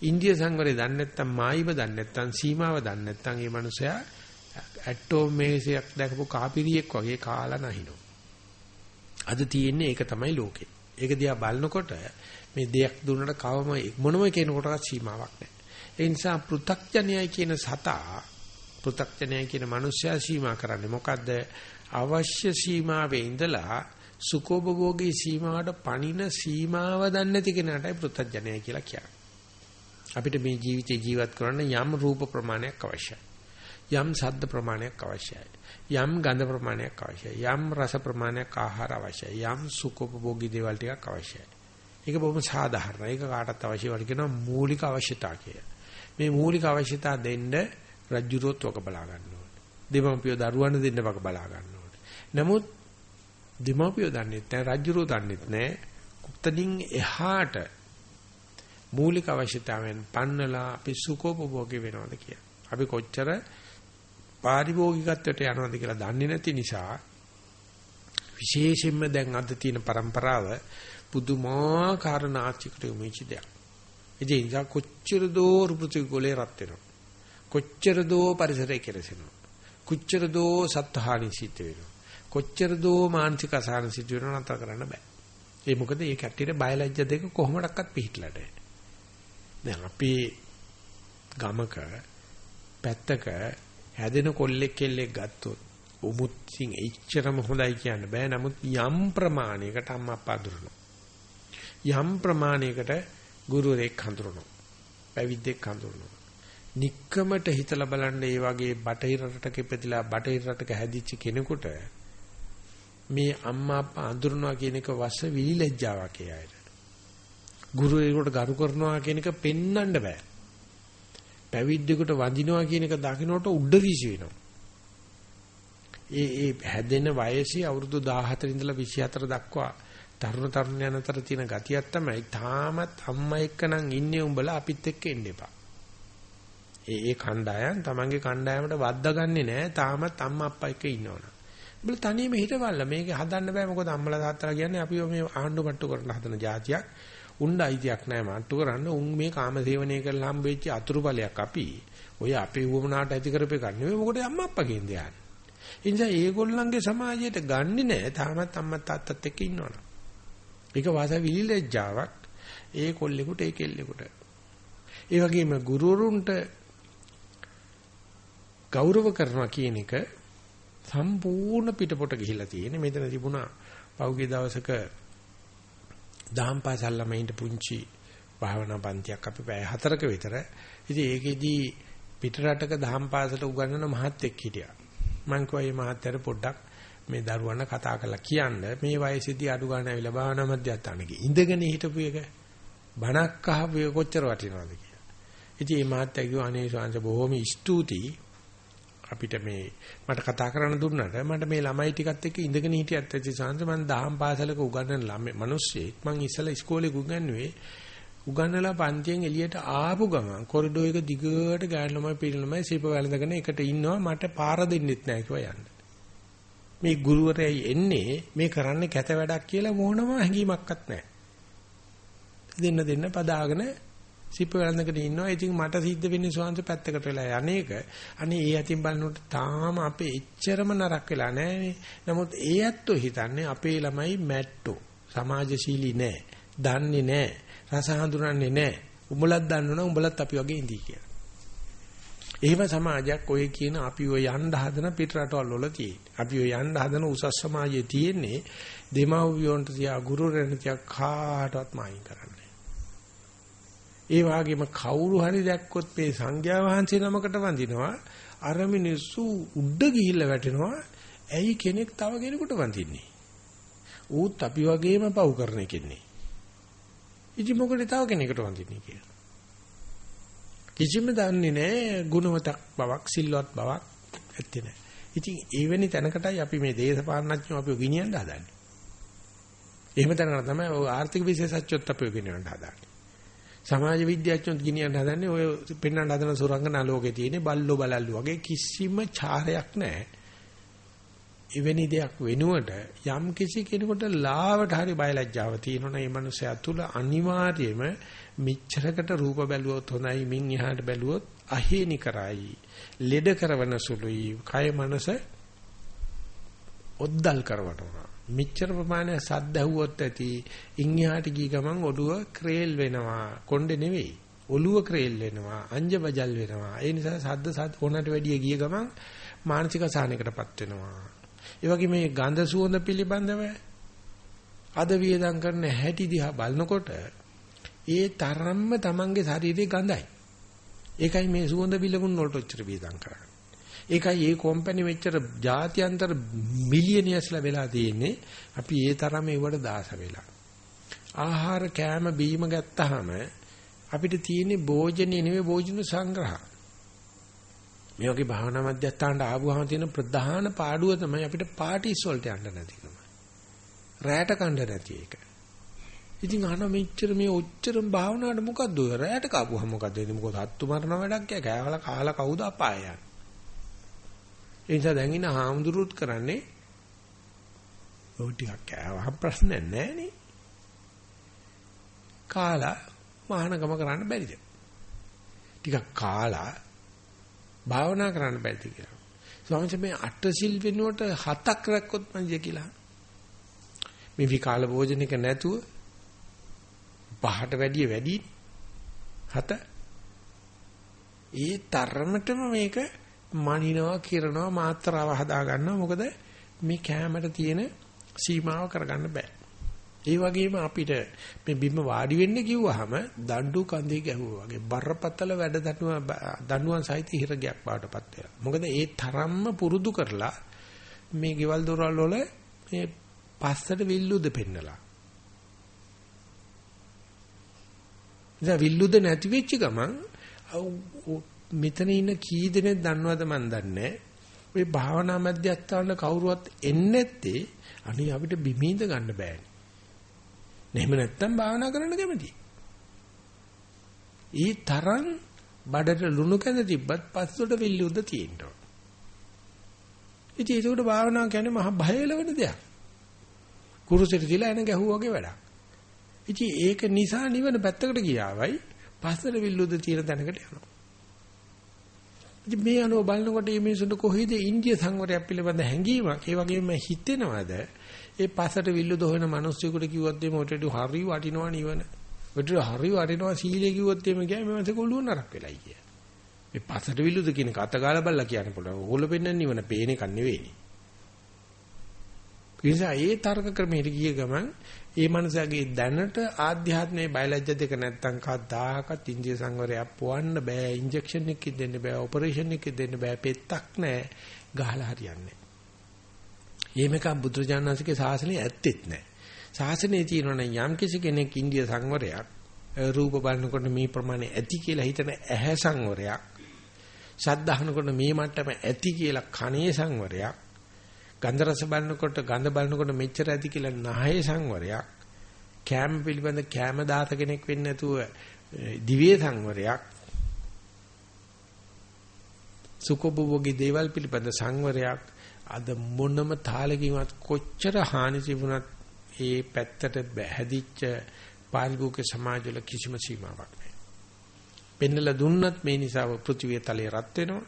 ඉන්දිය සංවරය දන්නේ නැත්නම් මායිව දන්නේ නැත්නම් සීමාව දන්නේ නැත්නම් මේ මනුස්සයා ඇටෝ මේසයක් දැකපු කාපිරියෙක් වගේ කාලා නැහිනෝ. අද තියෙන්නේ ඒක තමයි ලෝකේ. ඒක දිහා බලනකොට මේ දෙයක් දුන්නට කවම මොනම කෙනෙකුටවත් සීමාවක් නැහැ. ඒ නිසා පෘ탁ජනයයි කියන සතා පෘ탁ජනයයි කියන මනුස්සයා සීමා කරන්නේ මොකද්ද? අවශ්‍ය සීමාවේ ඉඳලා සුකෝභෝගී සීමාවට පණින සීමාව දන්නේ නැති කෙනාටයි පෘථජනය කියලා කියන්නේ. අපිට මේ ජීවිතේ ජීවත් කරන්න යම් රූප ප්‍රමාණයක් අවශ්‍යයි. යම් ශබ්ද ප්‍රමාණයක් අවශ්‍යයි. යම් ගන්ධ ප්‍රමාණයක් අවශ්‍යයි. යම් රස ප්‍රමාණයක් ආහාර අවශ්‍යයි. යම් සුඛෝපභෝගී දේවල් ටිකක් අවශ්‍යයි. ඒක බොහොම සාධාරණයි. ඒක කාටත් අවශ්‍ය වල කියනවා මූලික අවශ්‍යතා කියලා. මේ මූලික අවශ්‍යතා දෙන්න රජ්ජුරුවත් ඔක බලා ගන්න ඕනේ. දෙමව්පියෝ දරුවන්ට දෙන්න වක බලා ගන්න නමුත් දෙමාපියෝ දන්නේ නැහැ රජුරෝ දන්නේ නැහැ කුත්තනින් එහාට මූලික අවශ්‍යතාවයන් පන්නලා අපි සුඛෝපභෝගී වෙනවද කියලා. අපි කොච්චර පාරිභෝගිකත්වයට යනවාද කියලා දන්නේ නැති නිසා විශේෂයෙන්ම දැන් අද තියෙන પરම්පරාව පුදුමාකාර නාට්‍යකට යොමු වෙච්ච දෙයක්. ඒ නිසා කොච්චර දෝ රුපිටිගෝලේ රත් වෙනවා. කොච්චර දෝ පරිසරය කෙරසෙනවා. කොච්චර දෝ සත්හානි සිද්ධ වෙනවා. කොච්චර දෝ මානසික අසහන සිද්ධ වෙනවා නතර කරන්න බෑ. ඒ මොකද මේ කැට්ටියට බයලජ්‍ය දෙක කොහොමඩක්වත් පිළිහිట్లా නැහැ. දැන් අපි ගමක පැත්තක හැදෙන කොල්ලෙක් කෙල්ලෙක් ගත්තොත් උමුත්සින් එච්චරම හොඳයි කියන්න බෑ. නමුත් යම් ප්‍රමාණයකට අම්මා අප්පා හඳුරනවා. යම් ප්‍රමාණයකට ගුරුවරයෙක් හඳුරනවා. පැවිද්දෙක් හඳුරනවා. নিක්කමට හිතලා බලන්න මේ වගේ බටහිර රටක ඉපදිලා බටහිර රටක හැදිච්ච කෙනෙකුට මේ අම්මා අප්පා අඳුරනවා කියන එක වස විලිලැජ්ජාවක් ඒ අයට. ගුරුවරයෙකුට ගරු කරනවා කියන එක පෙන්වන්න බෑ. පැවිද්දෙකුට වඳිනවා කියන එක දකින්නට උඩ විසි වෙනවා. ඒ ඒ හැදෙන වයසේ අවුරුදු 14 ඉඳලා 24 දක්වා තරුණ තරුණයන් අතර තියෙන ගතියක් තමයි තාමත් අම්මා එක්ක නම් ඉන්නේ උඹලා අපිත් එක්ක එන්න එපා. ඒ ඒ කණ්ඩායම් තමන්ගේ කණ්ඩායමට වද්දාගන්නේ නැහැ. තාමත් අම්මා අප්පා එක්ක ඉන්නවනේ. උඹලා තනියම හිටවල්ලා මේක හදන්න බෑ මොකද අම්මලා තාත්තලා කියන්නේ අපි මේ ආණ්ඩු මට්ටු කරන්න හදන જાතියක්. උණ්ඩ අයිතියක් නැහැ මට්ටු කරන්න. උන් මේ කාම සේවනය කරලා හම්බෙච්ච අතුරුපලයක් අපි. ඔය අපේ වුවමනාට ඇති කරපේ ගන්න නෙවෙයි මොකද අම්මා අප්පා කියන්නේ යන්නේ. ඒ නිසා ඒගොල්ලන්ගේ සමාජයට ගන්නෙ නෑ තාමත් අම්මා තාත්තත් එක්ක ඉන්නවනේ. ඒක වාස විලිලැජ්ජාවක්. ඒ කොල්ලෙකුට ඒ කෙල්ලෙකුට. ඒ වගේම ගුරුවරුන්ට ගෞරව කරනවා කියන එක සම්පූර්ණ පිටපොට ගිහිලා තියෙන්නේ. මෙතන තිබුණා පෞගේ දවසක දහම් පාසල් ළමයින්ට පුංචි භාවනා පන්තියක් අපි පැය හතරක විතර. ඉතින් ඒකෙදී පිට රටක දහම් පාසලට උගන්වන මහත්තයෙක් හිටියා. මං කිව්වා මේ මහත්තයාට පොඩ්ඩක් මේ දරුවන්ට කතා කරලා කියන්න මේ වයසේදී අඩු ගන්න ඇවිල්ලා භාවනා මධ්‍යස්ථානකේ ඉඳගෙන හිටපු එක බණක් අහපු එක කොච්චර වටිනවද කියලා. ඉතින් මේ මහත්තයා කිව්වා අනේ ස්වාමීන් බොහොම ස්තුතියි අපිට මේ මට කතා කරන්න දුන්නාට මට මේ ළමයි ටිකත් එක්ක ඉඳගෙන හිටියත් ඇති සංස මම දහම් පාසලක උගන්වන ළමයි මිනිස්සෙක්. මං ඉස්සලා ඉස්කෝලේ උගන්වුවේ උගන්වලා පන්තියෙන් එළියට ආපු ගමන් කොරිඩෝ එක දිගට ගෑනු ළමයි පිරිමි ළමයි සීප වැළඳගෙන එකට ඉන්නවා මට පාර දෙන්නෙත් නැහැ කිව්වා යන්න. මේ ගුරුවරයයි එන්නේ මේ කරන්නේ කැත වැඩක් කියලා මොනම හැඟීමක්වත් නැහැ. දෙන්න දෙන්න පදාගෙන සිප්ප වැළඳගෙන ඉන්නවා. ඉතින් මට සිද්ධ වෙන්නේ ස්වාංශ පැත්තකට වෙලා යන්නේක. අනේ ඒ අතින් බලනකොට තාම අපේ එච්චරම නරක වෙලා නැහැ. නමුත් ඒ ඇත්තෝ හිතන්නේ අපේ ළමයි මැට්ටෝ. සමාජශීලී නෑ. දන්නේ නෑ. රස හඳුනන්නේ නෑ. උඹලත් දන්නවනම් උඹලත් අපි වගේ ඉඳී කියලා. එහෙම සමාජයක් ඔය කියන අපි ඔය යන්න හදන පිට රටවල් වල තියෙන්නේ. අපි ඔය යන්න හදන උසස් සමාජයේ තියෙන්නේ දෙමව්පියන්ට තියා ගුරුවරයන්ට තියා කාටවත් මායින් කරන්නේ. ඒ වගේම කවුරු හරි දැක්කොත් මේ සංඝයා වහන්සේ නමකට වඳිනවා. අර මිනිස්සු උඩ ගිහිල්ලා වැටෙනවා. ඇයි කෙනෙක් තව කෙනෙකුට වඳින්නේ? ඌත් අපි වගේම පව් කරන කෙනෙක්. ඉතින් මොකද තව කෙනෙකුට වඳින්නේ කියලා? කිසිම දන්නේ නැහැ. ගුණවතක් බවක් සිල්වත් බවක් ඇත්තේ නැහැ. ඉතින් එවැනි තැනකටයි අපි මේ දේශපාලනඥයෝ අපිව ගෙනියන්න හදන්නේ. එහෙම තැනකට තමයි ඔය ආර්ථික විශේෂඥයොත් අපිව ගෙනියන්න හදන්නේ. සමාජ විද්‍යාඥයෝ ගෙනියන්න හදන්නේ ඔය පෙන්වන්න හදන සුරංගනා ලෝකේ තියෙන බල්ලෝ බලල්ලු වගේ කිසිම චාරයක් නැහැ. එවැනි දෙයක් වෙනුවට යම් කිසි කෙනෙකුට ලාවට හරි බයලජ්ජාව තියෙනවනේ මේ මනුස්සයා තුල අනිවාර්යයෙන්ම මිච්ඡරකට රූප බැලුවොත් හොඳයි මින් එහාට බැලුවොත් අහේනි කරයි ලෙඩ කරවන සුළුයි කය මනස ඔද්දල් කරවනවා මෙච්චර ප්‍රමාණය සද්ද ඇහුවොත් ඇති ඉන්හිහාට ගිය ගමන් ඔළුව ක්‍රේල් වෙනවා. කොණ්ඩේ නෙවෙයි. ඔළුව ක්‍රේල් වෙනවා. අංජබජල් වෙනවා. ඒ නිසා සද්ද සද්ද ඕනට වැඩිය ගිය ගමන් මානසික අසහනයකටපත් වෙනවා. ඒ වගේ මේ ගඳ සුවඳ පිළිබඳව අද වියදම් කරන හැටි දිහා බලනකොට ඒ තරම්ම Tamange ශරීරේ ගඳයි. ඒකයි මේ සුවඳ විලවුන් වලට ඔච්චර වියදම් කරන්නේ. ඒකයි මේ කම්පැනි මෙච්චර ජාත්‍යන්තර මිලියනියස්ලා වෙලා තියෙන්නේ. අපි ඒ තරම ඒවට දාස වෙලා. ආහාර කෑම බීම ගත්තාම අපිට තියෙන්නේ භෝජනේ නෙවෙයි භෝජන සංග්‍රහ. මේ වගේ භාවනා මධ්‍යස්ථානට ආවම තියෙන ප්‍රධාන පාඩුව තමයි අපිට පාටිස් වලට යන්න නැතිකම. රැයට කන්න නැති එක. ඉතින් අහන මෙච්චර මේ ඔච්චරම භාවනාවට මොකද්ද ඔය රැයට කාපුවම මොකද්ද වෙන්නේ මොකද හත්තු මරණ වැඩක් යා කෑවලා කාලා කවුද අපාය යන්නේ ඒ නිසා දැන් ඉන්න හාමුදුරුවොත් කරන්නේ ඔය ටිකක් කෑවහම ප්‍රශ්නයක් නැහැ නේ. කාලා මහානගම කරන්න බැරිද? ටිකක් කාලා භාවනා කරන්න බැරිද කියලා. ස්වාමීන් මේ අටසිල් වෙනුවට හතක් රැක්කොත් මන්දිය කියලා. මේ විකාල භෝජනික නැතුව පහට වැඩිය වැඩි හත ඒ තරමටම මේක මනිනවා කිරනවා මාත්‍රාව හදා ගන්නවා මොකද මේ කැමරට තියෙන සීමාව කරගන්න බෑ ඒ වගේම අපිට මේ බිම වාඩි වෙන්න කිව්වහම දඬු කඳේ ගැහුවා වගේ බරපතල වැඩ දඬුවම් දඬුවම් සහිත හිරගයක් බවටපත් වෙනවා. මොකද ඒ තරම්ම පුරුදු කරලා මේ ගෙවල් දොරවල් වල මේ පස්සට විල්ලුද පෙන්නලා. ඉතින් විල්ලුද නැති වෙච්ච ගමන් මෙතන ඉන්න කී දෙනෙක් දන්නවද මන් දන්නේ ඔය භාවනා මධ්‍යස්ථාන කවුරුවත් එන්නේ නැත්තේ අනේ අපිට බිමීඳ ගන්න බෑනේ. එහෙම නැත්තම් භාවනා කරන්න කැමති. ඊ තරම් බඩට ලුණු කැඳ තිබ්බත් පස්සට විල්ලුද්ද තියෙනවා. ඉතින් ඒකට භාවනාව කියන්නේ මහ භයලවන දෙයක්. කුරුසෙට තියලා එන ගැහුවා වගේ වැඩක්. ඉතින් ඒක නිසා නිවන පැත්තකට ගියාවයි පස්සට විල්ලුද්ද තියෙන තැනකට යනවා. ඉතින් මේ අනුව බලනකොට මේ මිනිසුන්ට කොහේද ඉන්දිය සංවරයක් පිළිබඳ හැඟීමක් ඒ වගේම හිතෙනවද ඒ පස්සට විල්ලුද හොයන මිනිස්සුෙකුට කිව්වොත් එimhe ඔටට හරි වටිනවා නිවන. ඔටට හරි වටිනවා සීලය කිව්වොත් එimhe ගියා මේ මනසේ කොළුව නරක වෙලයි කිය. මේ පස්සට විල්ලුද කියන කත ගාලා බලලා කියන්න පුළුවන්. ඕගොල්ලෝ පෙන්වන්නේ නිවන පේන එකක් නෙවෙයි. නිසා ඒ තර්ක ක්‍රමයට ගිය ගමන් ඒ මනසගේ දැනට ආධ්‍යාත්මයේ බයලජ්‍ය දෙක නැත්තම් කවදාකවත් ඉන්දිය සංවරයක් පොවන්න බෑ. ඉන්ජෙක්ෂන් එකක් දෙන්න බෑ. ඔපරේෂන් එකක් දෙන්න බෑ. පෙත්තක් නෑ. ගහලා හරියන්නේ එහෙමක බුදුරජාණන්සේගේ ශාසනය ඇත්තෙත් නෑ. ශාසනයේ තියෙනවනේ යම් කිසි කෙනෙක් ඉන්දිය සංවරයක් රූප බලනකොට මේ ප්‍රමාණය ඇති කියලා හිතන ඇහැ සංවරයක් ශබ්දහනකොට මේ මට්ටම ඇති කියලා කනේ සංවරයක් ගන්ධ රස බලනකොට ගඳ බලනකොට මෙච්චර ඇති කියලා නහය සංවරයක් කෑම පිළිබඳ කෑම දාත කෙනෙක් වෙන්නේ නැතුව දිවේ සංවරයක් සුඛභෝගී දේවල් පිළිබඳ සංවරයක් අද මොනම තාලකින්වත් කොච්චර හානි තිබුණත් ඒ පැත්තට හැදිච්ච පාරිභෝගික සමාජවල කිසිම සීමාවක් නැහැ. පෙන්නලා දුන්නත් මේ නිසා පෘථිවිය තලයේ රත් වෙනවා.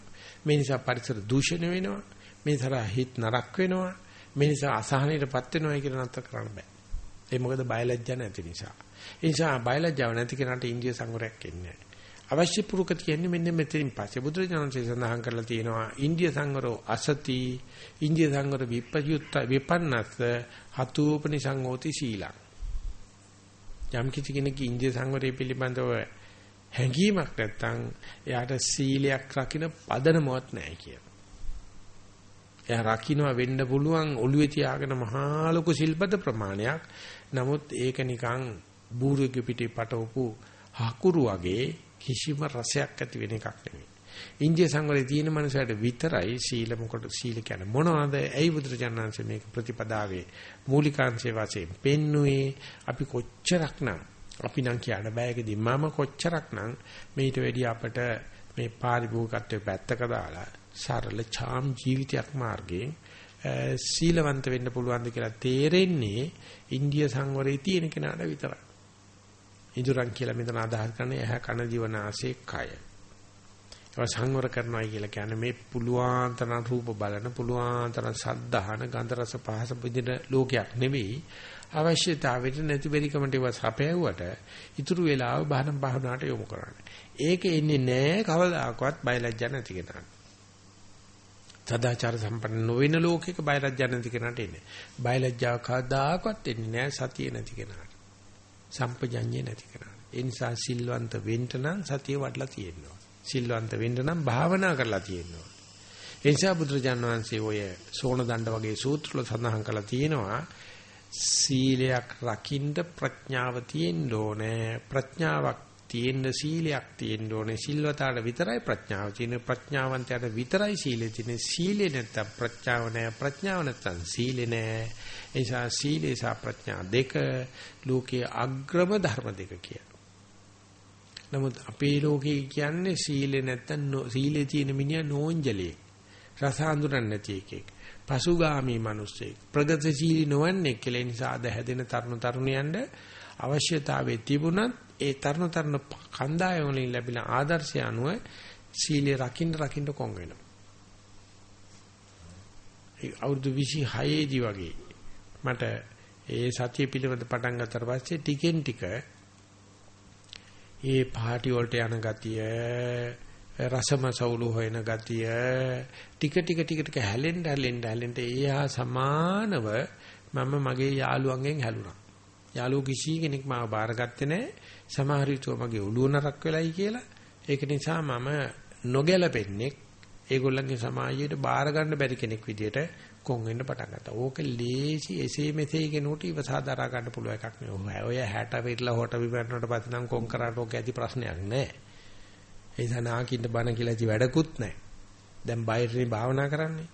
මේ නිසා පරිසර දූෂණය වෙනවා. මේ තරහ හිත නරක වෙනවා. මේ නිසා අසහනයටපත් වෙනවා කියලා නැතර කරන්න බෑ. ඒ මොකද බයලජ්ජා නැති නිසා. ඒ නිසා බයලජ්ජාව නැති කෙනාට ඉන්දිය සංවරයක් එන්නේ අවශ්‍ය පුරුක තියෙන්නේ මෙන්න මෙතනින් පස්සේ බුදුරජාණන්සේ සඳහන් කරලා තියෙනවා ඉන්දිය සංවරෝ අසති ඉන්දිය සංවර විප්පයුත්ත විපන්නස්ස හතුූපනි සංඝෝති සීලං යම් කිසි කෙනෙක් ඉන්දිය සංවරය පිළිබඳව හැඟීමක් නැත්නම් එයාට සීලයක් රකින්න පදනමවත් නැහැ කියන එයා රකින්නවා වෙන්න පුළුවන් ඔළුවේ තියාගෙන මහා ලොකු ශිල්පද ප්‍රමාණයක්. නමුත් ඒක නිකන් බූරුවෙක් පිටේ පටවපු හකුරු වගේ කිසිම රසයක් ඇති වෙන එකක් නෙමෙයි. ඉන්දිය සංවරයේ තියෙන මනුස්සයට විතරයි සීල මොකට සීල කියන්නේ මොනවද? ඇයි බුදුරජාණන්සේ මේක ප්‍රතිපදාවේ මූලිකාංශයේ වශයෙන් පෙන්වුවේ අපි කොච්චරක්නම් අපි නම් කියන්න බෑකදී මම කොච්චරක්නම් මේට වැඩි අපට මේ පාරිභෝගිකත්වයේ පැත්තක දාලා සරල ඡාම් ජීවිතයක් මාර්ගයෙන් සීලවන්ත වෙන්න පුළුවන්ද කියලා තේරෙන්නේ ඉන්දිය සංවරයේ තියෙන කෙනාට විතරයි. ඉදුරන් කියලා මෙතන අදහස් කරන්නේ ඇහැ කන දිව නාසය කය. ඒවා සංවර කරනවා කියලා කියන්නේ මේ පුළුවන් තරම් රූප බලන පුළුවන් තරම් සද්ධාහන ගන්ධ රස පහස විදින ලෝකයක් නෙවෙයි අවශ්‍යතාවෙට නැති බැරි කමට ඒවා සපයවුවට ඉතුරු වෙලාව බහන බහනාට යොමු කරන්නේ. ඒක එන්නේ නැහැ කවදාකවත් බයලජ්ජා නැති කෙනාට. සදාචාර සම්පන්න නොවන ලෝකයක බයලජ්ජා නැති කෙනාට එන්නේ. බයලජ්ජාව කවදාකවත් එන්නේ නැහැ සතිය නැති කෙනාට. සම්පජඤ්ඤය නැති කෙනාට. ඒ නිසා සිල්වන්ත වෙන්න නම් සතිය වඩලා තියෙනවා. සිල්වන්ත වෙන්න නම් භාවනා කරලා තියෙනවා. ඒ නිසා බුදුරජාණන් වහන්සේ ඔය සෝණ දණ්ඩ වගේ සූත්‍රවල සඳහන් කරලා තියෙනවා සීලයක් රකින්න ප්‍රඥාව තියෙන්න ඕනේ. ප්‍රඥාවක් තියෙන්න සීලයක් තියෙන්න ඕනේ. සිල්වතාට විතරයි ප්‍රඥාව තියෙන්නේ. ප්‍රඥාවන්තයාට විතරයි සීලය තියෙන්නේ. සීලේ නැත්තම් ප්‍රඥාව නැහැ ප්‍රඥාව නැත්තම් සීලේ නැහැ ඒ නිසා සීලේ සහ ප්‍රඥා දෙක ලෝකයේ අග්‍රම ධර්ම දෙක කියලා. නමුත් අපේ ලෝකේ කියන්නේ සීලේ නැත්තම් සීලේ තියෙන මිනිහා නෝන්ජලේ රස හඳුනන්නේ නැති එකෙක්. පසුගාමී මිනිස්සෙක්. ප්‍රගතිශීලී නොවන්නේ කියලා. නිසා අද හැදෙන තරුණ තරුණියන්ට අවශ්‍යතාවයේ තිබුණත් ඒ තරණ තරණ කණ්ඩායම වලින් ලැබින ආදර්ශය අනුව සීලය රකින්න රකින්න කොන් වෙනවා. ඒ අවුරුදු 26 දී වගේ මට ඒ සතිය පිළිවෙත පටන් ගත්තට පස්සේ ටිකෙන් ටික ඒ පාටි වලට යන ගතිය රසම සවුලු හොයන ගතිය ටික ටික ටික ටික හැලෙන්න හැලෙන්න හැලෙන්න එයා සමානව මම මගේ යාළුවන්ගෙන් හැලුණා. යාළුවෝ කිසි කෙනෙක් මාව බාරගත්තේ නැහැ. සමහර විට මගේ ඔළුව නරක් වෙලයි කියලා. ඒක නිසා මම නොගැලපෙන්නේ ඒගොල්ලන්ගේ සමාජයට බාර ගන්න බැරි කෙනෙක් විදියට කොන් වෙන්න පටන් ගත්තා. ඕක ලේසි එසේ මෙසේ කෙනෙකුට ඉවසා දරා ගන්න පුළුවන් එකක් නෙවෙයි. ඔය 60 වෙట్లా හොට විපරනට පස්සේ නම් කොන් කරාට ඕක ඇති ප්‍රශ්නයක් නෑ. ඒ සනාකින්න බන කියලා ඇති වැඩකුත් නෑ. දැන් බයිරේ භාවනා කරන්නේ.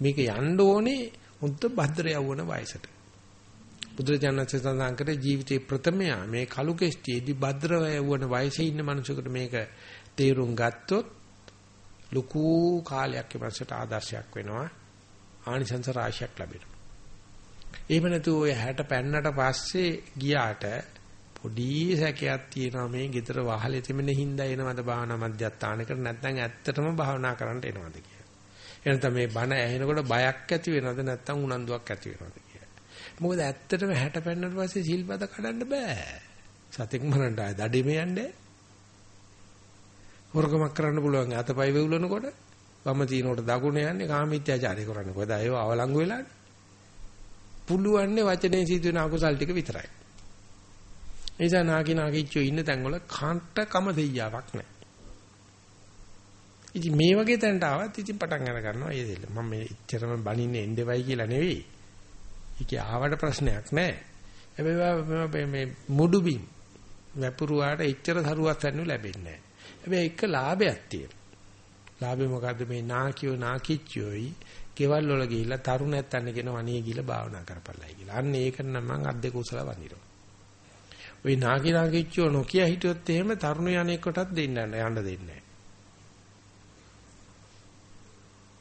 මේක යන්න ඕනේ මුද්ද භද්‍ර යවුන වයසට. බුදුරජාණන්සේ සඳහන් කරේ ජීවිතේ ප්‍රථමයා මේ කලු කෙස්ටියේදී භද්‍රව යවන වයසේ ඉන්න මිනිසෙකුට මේක තේරුම් ගත්තොත් ලুকু කාලයක් ඉමසට ආදර්ශයක් වෙනවා ආනිසංස රාශියක් ලැබෙනවා. එහෙම නැතු ඔය 60 පෙන්නට පස්සේ ගියාට පොඩි සැකයක් තියෙනවා මේ ගෙදර වහලේ තිබෙන හින්දා එනවද භාවනා මධ්‍යස්ථානකට නැත්නම් ඇත්තටම භාවනා කරන්න එනවද කියලා. එහෙනම් මේ බණ ඇහෙනකොට බයක් ඇති වෙනවද නැත්නම් උනන්දුවක් ඇති වෙනවද කියලා. මොකද ඇත්තටම 60 පෙන්නට පස්සේ සිල්පද කඩන්න බෑ. සතෙක් මරන්න ආය දඩේම යන්නේ. හොරකමක් කරන්න පුළුවන් අතපය වෙවුලනකොට වම තිනකොට දකුණ යන්නේ කාමීත්‍යාචාරය කරන්නේ. කොහෙද ඒව අවලංගු වෙලානේ. පුළුවන්නේ වචනේ සිදුවෙන අකුසල් ටික විතරයි. නිසා නාකි නාකිච්චෝ ඉන්න තැන්වල කාන්ට කම දෙයියාවක් නැහැ. ඉතින් මේ වගේ තැනට ආවත් ඉතින් පටන් අර ගන්නවා ඒ දෙල්ල. මම මේ ඉච්චරම බනින්නේ එන්නෙවයි කියලා නෙවෙයි. ඒකේ ආවට ප්‍රශ්නයක් නැහැ. හැබැයි මේ මුඩුබින් වැපුරුවාට එච්චර සරුවක් ගන්න ලැබෙන්නේ නැහැ. හැබැයි එක ලාභයක් තියෙනවා. ලාභේ මොකද්ද මේ නාකියෝ නාකිච්චෝයි ගෙවල් වල ගිහිල්ලා තරුණයන් කියන වණිය ගිහිල්ලා භාවනා කරපළයි කියලා. අන්න ඒක නම් මම අද්දේ කුසල වඳිනවා. ওই නාකි නාකිච්චෝ නොකිය හිටියොත් එහෙම තරුණ යන්නේ කොටත් දෙන්න යන්න දෙන්නේ නැහැ.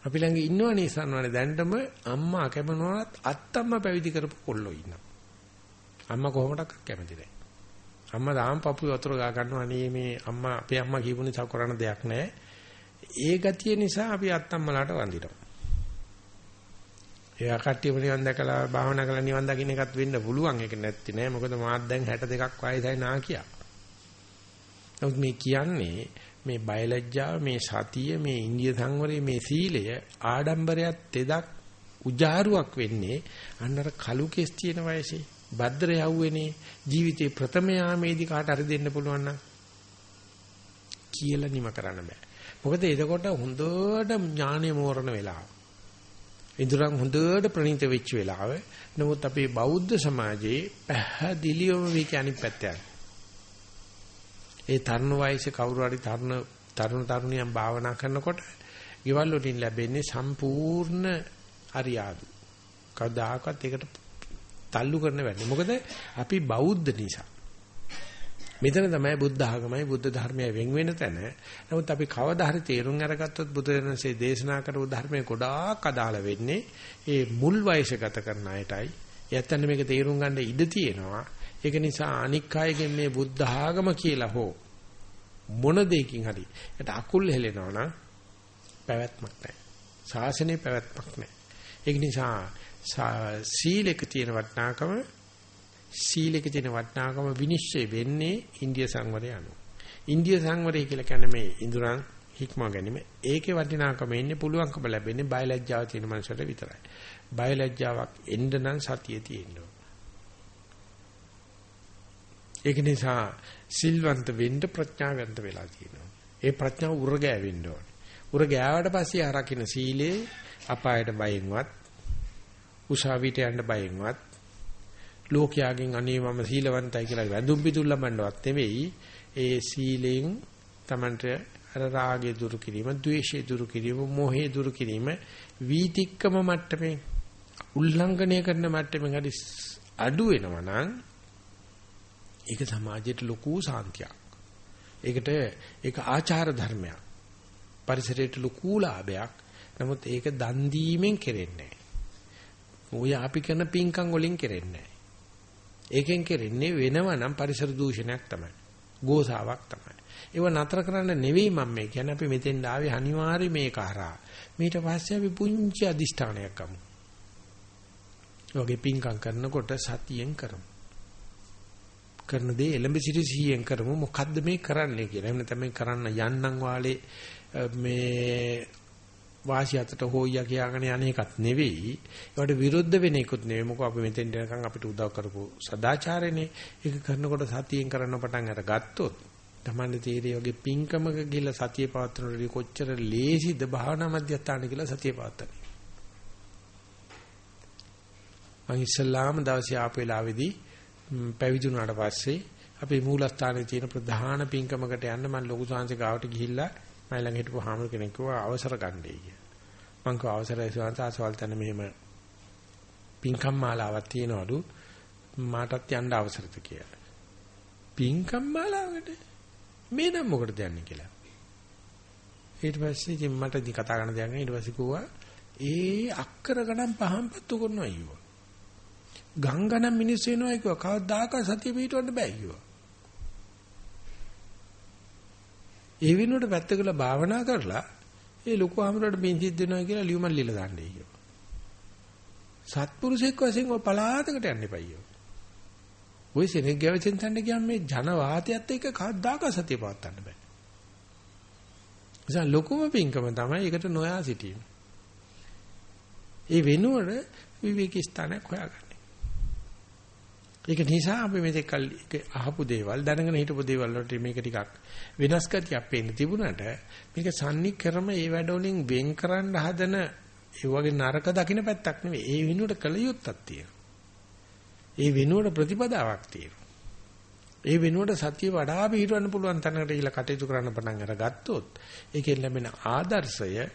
අපි ළඟ ඉන්නවනේ සම්වනේ දැන්ටම අම්මා කැමනොත් අත්තම්මා පැවිදි කරපු කොල්ලෝ ඉන්නවා. අම්මා කොහොමඩක් කැමති නැහැ. අම්මා දාම් පපු වතුර ගා ගන්නවා අනේ මේ අම්මා අපේ අම්මා කියපු නිසා කරන්න දෙයක් නැහැ. ඒ ගතිය නිසා අපි අත්තම්මලාට වඳිනවා. එයා කට්ටියම නිවන් දැකලා භාවනා කරලා නිවන් දකින්න එකත් වෙන්න පුළුවන් ඒක නැත්ති නෑ මොකද මාත් දැන් 62ක් වයසයි නා කියා. නමුත් මේ කියන්නේ මේ බයලජ්ජාව මේ සතිය මේ ඉන්දිය සංවරය මේ සීලය ආඩම්බරයක් තෙදක් උජාරුවක් වෙන්නේ අන්නර කලු කෙස් තියෙන වයසේ භද්‍ර යවුවේනේ ජීවිතේ ප්‍රථම යාමේදී කාට හරි දෙන්න පුළුවන් නම් කියලා නිම කරන්න බෑ. මොකද එතකොට හොඳට ඥානෙ මෝරණ වෙලාව. ඉදurang හොඳට ප්‍රණීත වෙච්ච වෙලාව. නමුත් අපේ බෞද්ධ සමාජයේ පැහැදිලිවම මේක අනිත් පැත්තට. ඒ තරුණ වයසේ කවුරු හරි තරුණ තරුණ තරුණියන් භාවනා කරනකොට ගෙවල් වලින් ලැබෙන්නේ සම්පූර්ණ අරියාදු. කවදාකවත් ඒකට තල්ලු කරන්න බැහැ. මොකද අපි බෞද්ධ නිසා. මෙතන තමයි බුද්ධ ආගමයි බුද්ධ ධර්මයයි වෙන් වෙන තැන. නමුත් අපි කවදා හරි තේරුම් අරගත්තොත් බුදුරජාණන්සේ දේශනා කරපු ධර්මයේ ගොඩාක් අදාළ වෙන්නේ ඒ මුල් වයසගත කරන අයටයි. යැත්තන් මේක තේරුම් ගන්න ඉඩ තියෙනවා. ඒක නිසා අනික් අයගෙන් මේ බුද්ධ ආගම කියලා හෝ මොන දෙයකින් හරි ඒකට අකුල් හෙලෙනවා නම් පැවැත්මක් නැහැ. ශාසනයේ පැවැත්මක් නැහැ. ඒක නිසා සීලෙක තියෙන වටිනාකම සීලෙක තියෙන වටිනාකම විනිශ්චය වෙන්නේ ඉන්දිය සංවරය අනුව. ඉන්දිය සංවරය කියලා කියන්නේ මේ ඉඳුරන් හික්මා ගැනීම. ඒකේ වටිනාකම එන්නේ පුළුවන්කම ලැබෙන්නේ බයලජ්ජාව තියෙන මනසට විතරයි. බයලජ්ජාවක් එන්න නම් සතිය තියෙන්න ඒක නිසා සිල්වන්ත වෙන්න ප්‍රඥාවන්ත වෙලා තියෙනවා. ඒ ප්‍රඥාව උරගෑවෙන්න ඕනේ. උරගෑවට පස්සේ ආරකින්න සීලේ අපායට බයෙන්වත් උසාවියට යන්න බයෙන්වත් ලෝකයාගෙන් අනේ මම සීලවන්තයි කියලා වැඳුම් පිදුම් ලබන්නවත් නෙවෙයි ඒ සීලෙන් Tamanට අර රාගය දුරු කිරීම, ద్వේෂය දුරු කිරීම, මෝහය දුරු කිරීම වීතික්කම මට්ටමේ උල්ලංඝනය කරන මට්ටමෙන් හරි අඩු වෙනවා නම් ඒක සමාජයට ලොකු සාන්තියක්. ඒකට ඒක ආචාර ධර්මයක්. පරිසරයට ලොකු ලාභයක්. නමුත් ඒක දන් දීමෙන් කෙරෙන්නේ නැහැ. ඔය අපි කරන පින්කම් වලින් කෙරෙන්නේ නැහැ. ඒකෙන් කෙරෙන්නේ වෙනවා නම් පරිසර දූෂණයක් තමයි. ගෝසාවක් තමයි. ඒව නතර කරන්න නෙවෙයි මම මේ කියන්නේ අපි මෙතෙන් ආවේ අනිවාර්ය මේක හරහා. ඊට පස්සේ අපි පුංචි අදිෂ්ඨානයක් ගමු. වගේ පිංකම් කරනකොට සතියෙන් කරමු. කරන දේ එළඹ සිටි සිහියෙන් කරමු. මොකද්ද මේ කරන්නේ කියලා. එහෙම නැත්නම් කරන්න යන්නම් වාලේ මේ වාසි අතට හොයියා කියාගෙන යන එකක් නෙවෙයි. ඒවට විරුද්ධ වෙන එකකුත් නෙවෙයි. මොකද අපි මෙතෙන් දෙනකන් අපිට උදව් කරපු සදාචාරයනේ. ඒක කරනකොට සතියෙන් කරන්න පටන් අර ගත්තොත් තමන්නේ තීරිය වගේ පිංකමක ගිහිල්ලා සතිය පවත්වනකොට කොච්චර ලේසිද භාවනා මධ්‍යස්ථාන කියලා සතිය පවත්වන්නේ. මං ඉස්සල්ලාම දවසේ ආපු වෙලාවේදී පැවිදි වුණාට පස්සේ අපේ මූලස්ථානයේ තියෙන ප්‍රධාන පිංකමකට යන්න මම ලොකු සංසි ගාවට ගිහිල්ලා මම ළඟ හිටපු හාමුදුර කෙනෙක් කිව්වා අවසර ගන්නයි කියලා. මං කව අවසරයි සුවන්ත ආසවල් තන මෙහෙම පින්කම් මාලාවක් තියනවලු මාටත් යන්න අවසරද කියලා. පින්කම් මාලාවකට මේ නම් මොකටද යන්නේ කියලා. ඊට පස්සේ ඉතින් මට ඉතින් කතා කරන්න දෙයක් නෑ ඊට පස්සේ කිව්වා ඒ අක්කර ගණන් පහන් පත්තු කරනවා අයියෝ. ගංගනම් මිනිස්සු වෙනවා කිව්වා කවදාක සතිය පිටවන්න බෑ කිව්වා. ඒ වෙනුවට පැත්තකලා භාවනා කරලා ඒ ලොකු ආමරට බින් සිද්ධ වෙනවා කියලා ලියුමක් ලියලා දාන්නයි කිව්වා. සත්පුරුෂෙක් වශයෙන් ඔය පලාතකට යන්න එපයියෝ. ওই සෙනෙක් ගැවසෙන් තන්න කියන් මේ ජන වාතයත් එක්ක කවදාක සතිය පවත්වන්න බෑ. නිසා ලොකුම පින්කම තමයි ඒකට නොයා සිටීම. ඒ වෙනුවට විවේක ස්ථානයක් හොයාගන්න. ඒක නිසා අපි මෙතෙක් කල් අහපු දේවල් දැනගෙන හිටපු දේවල් වලට මේක ටිකක් වෙනස් ගතියක් පේන්න තිබුණාට මේක සම්නික්‍රම ඒ වැඩවලින් වෙන් කරන්න හදන ඒ වගේ නරක දකින්න පැත්තක් නෙවෙයි. ඒ වෙනුවට කල යුත්තක් තියෙනවා. ඒ වෙනුවට ප්‍රතිපදාවක් තියෙනවා. ඒ වෙනුවට සතිය වඩා පිළිරවන්න පුළුවන් තැනකට ඊළ කටයුතු කරන්න පටන් අරගත්තොත් ඒකෙන් ලැබෙන ආදර්ශය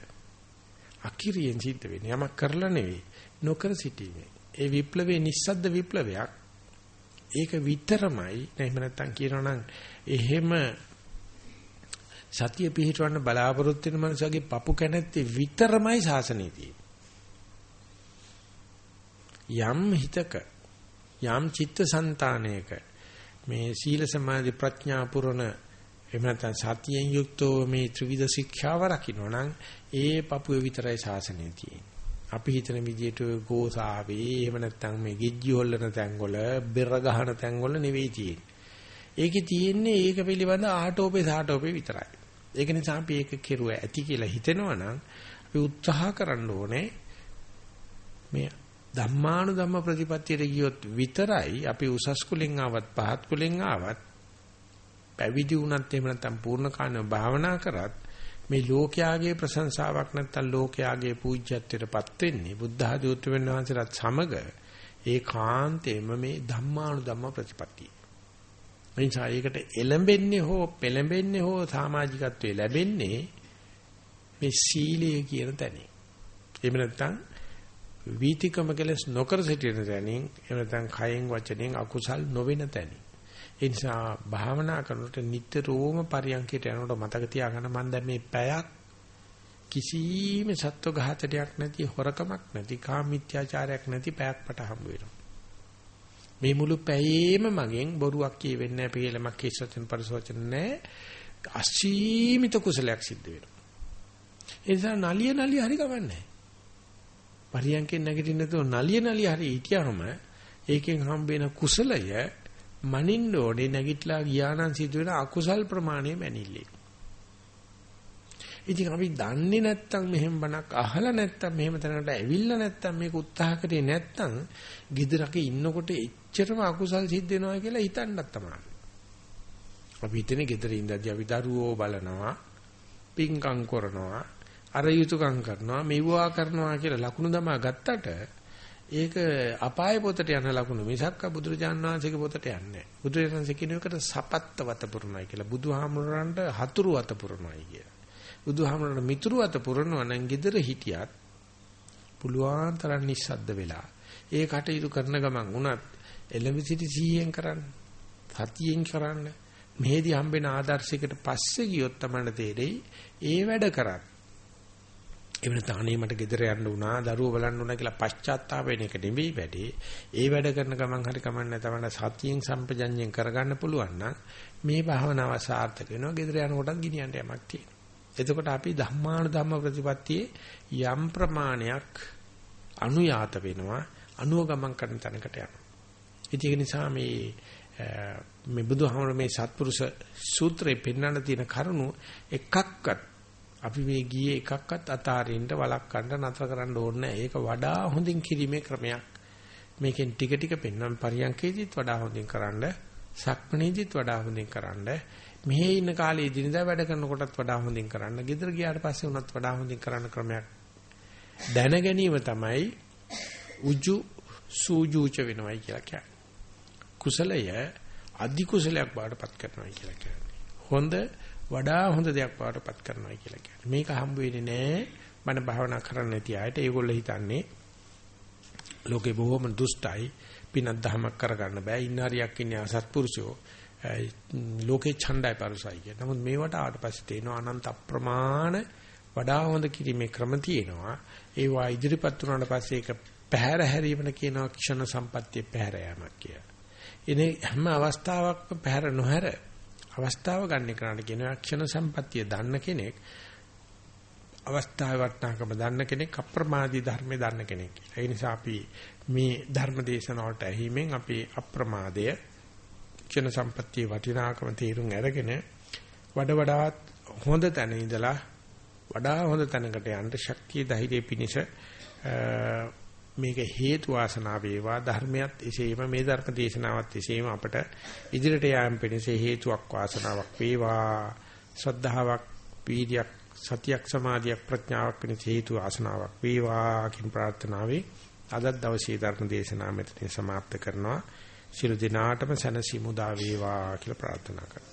අකිරියෙන් සිද්ධ වෙන්නේ. යමක් කරලා නෙවෙයි. නොකර සිටීමේ. ඒ විප්ලවයේ නිස්සද්ද විප්ලවයක්. ඒක විතරමයි. එහෙම නැත්නම් කියනවා නම් එහෙම සතිය පිහිටවන්න බලාපොරොත්තු වෙන මනුස්සයගේ පපු කැනැත්තේ විතරමයි සාසනීය යම් හිතක යම් චිත්තසංතානයක මේ සීල සමාධි ප්‍රඥා පුරණ එහෙම නැත්නම් සතියෙන් යුක්තව මේ ත්‍රිවිධ ශික්ෂාව රකින්නනම් ඒ පපුවේ විතරයි ශාසනය තියෙන්නේ. අපි හිතන විදිහට ගෝසාවේ එහෙම නැත්නම් මේ ගිජ්ජි හොල්ලන තැන්වල බෙර ගහන තැන්වල නෙවෙයි තියෙන්නේ. ඒකේ තියෙන්නේ ඒක පිළිබඳ ආටෝපේ සාටෝපේ විතරයි. ඒක නිසා අපි ඒක කෙරුව ඇති කියලා හිතෙනවා අපි උත්සාහ කරන්න ඕනේ මේ ධම්මානු ධම්ම ප්‍රතිපත්තියට ගියොත් විතරයි අපි උසස් කුලෙන් ආවත් පහත් කුලෙන් ආවත් පැවිදි වුණත් එහෙම නැත්නම් පූර්ණ කාණ්ඩ භාවනා කරත් මේ ලෝකයාගේ ප්‍රශංසාවක් නැත්නම් ලෝකයාගේ පූජ්‍යත්වයටපත් වෙන්නේ බුද්ධ ආදී උතුම්යන් වහන්සේලාත් සමග ඒකාන්තයෙන්ම මේ ධම්මානු ධම්ම ප්‍රතිපත්තිය. එනිසා ඒකට එළඹෙන්නේ හෝ පෙළඹෙන්නේ හෝ සමාජිකත්වයේ ලැබෙන්නේ මේ සීලය කියන තැනින්. එහෙම නැත්නම් වීතිකම කෙලස් නොකර සිටින තැනින් එහෙම නැත්නම් කයෙන් වචනෙන් අකුසල් නොවෙන තැනින්. ඒ නිසා භාවනා කරනකොට නිතරම පරියන්කයට යනකොට මතක තියාගන්න මම දැන් මේ පැයක් කිසිම සත්ව ඝාතනයක් නැති හොරකමක් නැති කාමීත්‍යාචාරයක් නැති පැයක් පට හම්බ වෙනවා. මේ මුළු පැයේම මගෙන් බොරුවක් කියෙවෙන්නේ නැහැ, පිළිලමක් කිස්සතෙන් පරිසවචන නැහැ. අසීමිත කුසලයක් සිද්ධ වෙනවා. ඒ නිසා නලිය නලිය හරි කමන්නේ. පරියන්කෙන් නැගිටින්න තෝ නලිය නලිය හරි හිටියම ඒකෙන් හම්බ වෙන කුසලය මනින්න ඕනේ නැගිටලා ගියා නම් සිදුවෙන අකුසල් ප්‍රමාණය මැනිල්ලේ. ඉතින් අපි දන්නේ නැත්තම් මෙහෙම බණක් අහලා නැත්තම් මෙහෙම තැනකට ඇවිල්ලා නැත්තම් මේක උත්සාහ කරේ නැත්තම් গিදරක ඉන්නකොට එච්චරම අකුසල් සිද්ධ වෙනවා කියලා හිතන්නත් තමයි. අපි හිතන්නේ ගෙදර ඉඳදී අපි දරුවෝ බලනවා, පිංකම් කරනවා, අර යුතුයකම් කරනවා, මෙවුවා කරනවා කියලා ලකුණු දමා ගත්තට ඒක අපාය පොතට යන ලකුණු මිසක් බුදුරජාන් වහන්සේගේ පොතට යන්නේ නැහැ. බුදුරජාණන්සේ කියන එකට සපත්ත වත පුරණයි කියලා. බුදුහාමුදුරන්ට හතුරු වත පුරණයි කියලා. බුදුහාමුදුරන්ට මිතුරු වත පුරනවා නම් gedara හිටියත් පුළුවන් තරම් නිස්සද්ද වෙලා ඒ කටයුතු කරන ගමන් උනත් එළඹ සිටි සීයෙන් කරන්න. සතියෙන් කරන්න. මෙහෙදි හම්බෙන ආදර්ශයකට පස්සේ ගියොත් තමයි තේරෙයි ඒ වැඩ කරත් එහෙම නැත්නම් අනේ මට ගෙදර යන්න වුණා දරුවෝ බලන්න වුණා කියලා පශ්චාත්තාප වෙන එක නෙවෙයි වැඩේ. ඒ වැඩ කරන ගමන් හරි කමන්නේ තමයි සතියෙන් සම්පජඤ්ඤයෙන් කරගන්න පුළුවන් නම් මේ භාවනාව සාර්ථක වෙනවා. ගෙදර යනකොටත් गिनिයන්න යමක් තියෙනවා. එතකොට අපි ධම්මාන ධම්ම ප්‍රතිපත්තියේ යම් ප්‍රමාණයක් අනුයාත වෙනවා. අනුව ගමන් කරන තැනකට යනවා. ඒක නිසා මේ මේ බුදුහාමර මේ සත්පුරුෂ සූත්‍රේ පෙන්වන්න තියෙන කරුණු එකක්වත් අපි මේ ගියේ එකක්වත් අතාරින්න වළක්වන්න නතර කරන්න ඕනේ ඒක වඩා හොඳින් කිරීමේ ක්‍රමයක්. මේකෙන් ටික ටික පෙන්වන්න පරියන්කේදීත් වඩා හොඳින් කරන්න, සක්මණේදීත් වඩා හොඳින් කරන්න, මෙහි ඉන්න කාලේ දිනදා වැඩ කරනකොටත් වඩා හොඳින් කරන්න, ගෙදර ගියාට පස්සේ උනත් වඩා හොඳින් කරන්න ක්‍රමයක්. දැන ගැනීම තමයි උජු සූජූච වෙනවයි කියලා කියන්නේ. කුසලය අධි කුසලයක් බාටපත් කරනවායි කියලා කියන්නේ. හොඳ වඩා හොඳ දෙයක් වඩපත් කරනවා කියලා කියන්නේ. මේක හම්බ වෙන්නේ නැහැ. මන භාවනා කරන්න නැති අයට ඒගොල්ලෝ හිතන්නේ ලෝකේ බොහොම දුෂ්ටයි පිනක් දහමක් කරගන්න බෑ. ඉන්න හරියක් ඉන්නේ අසත්පුරුෂෝ. ලෝකේ ඡණ්ඩයි පරුසයි කියන. නමුත් මේවට ආවට පස්සේ තේනවා අනන්ත අප්‍රමාණ වඩා හොඳ කිරීමේ ක්‍රම තියෙනවා. ඒවා ඉදිරිපත් වුණාට පස්සේ ඒක පැහැර හැරීමන කියනවා ක්ෂණ සම්පත්තිය පැහැර යාමක් කියලා. ඉනේ හැම අවස්ථාවකම පැහැර නොහැර අවස්ථාව ගන්න කරාට කියනවා ක්ෂණ සම්පත්තිය දන්න කෙනෙක් අවස්ථාවේ වටනකම දන්න කෙනෙක් අප්‍රමාදී ධර්මයේ දන්න කෙනෙක්. ඒ නිසා අපි මේ ධර්ම දේශනාවට ඇහිමෙන් අපි අප්‍රමාදය ක්ෂණ සම්පත්තියේ වටිනාකම තේරුම් අරගෙන වඩ වඩාත් හොඳ තැන ඉඳලා වඩා හොඳ තැනකට යන්න ශක්තිය ධෛර්යය පිනිස මේක හේතු වාසනා වේවා ධර්මයක් එසේම මේ ධර්ම දේශනාවත් එසේම අපට ඉදිරියට යාම පිණිස හේතුවක් වාසනාවක් වේවා. ශ්‍රද්ධාවක් වීර්යයක් සතියක් සමාධියක් ප්‍රඥාවක් පිණිස හේතු වාසනාවක් වේවා කියන ප්‍රාර්ථනාවේ අද දවසේ ධර්ම දේශනාව මෙතනින් સમાප්ත කරනවා. සියලු දිනාටම සැනසීම උදා වේවා කියලා ප්‍රාර්ථනා කරනවා.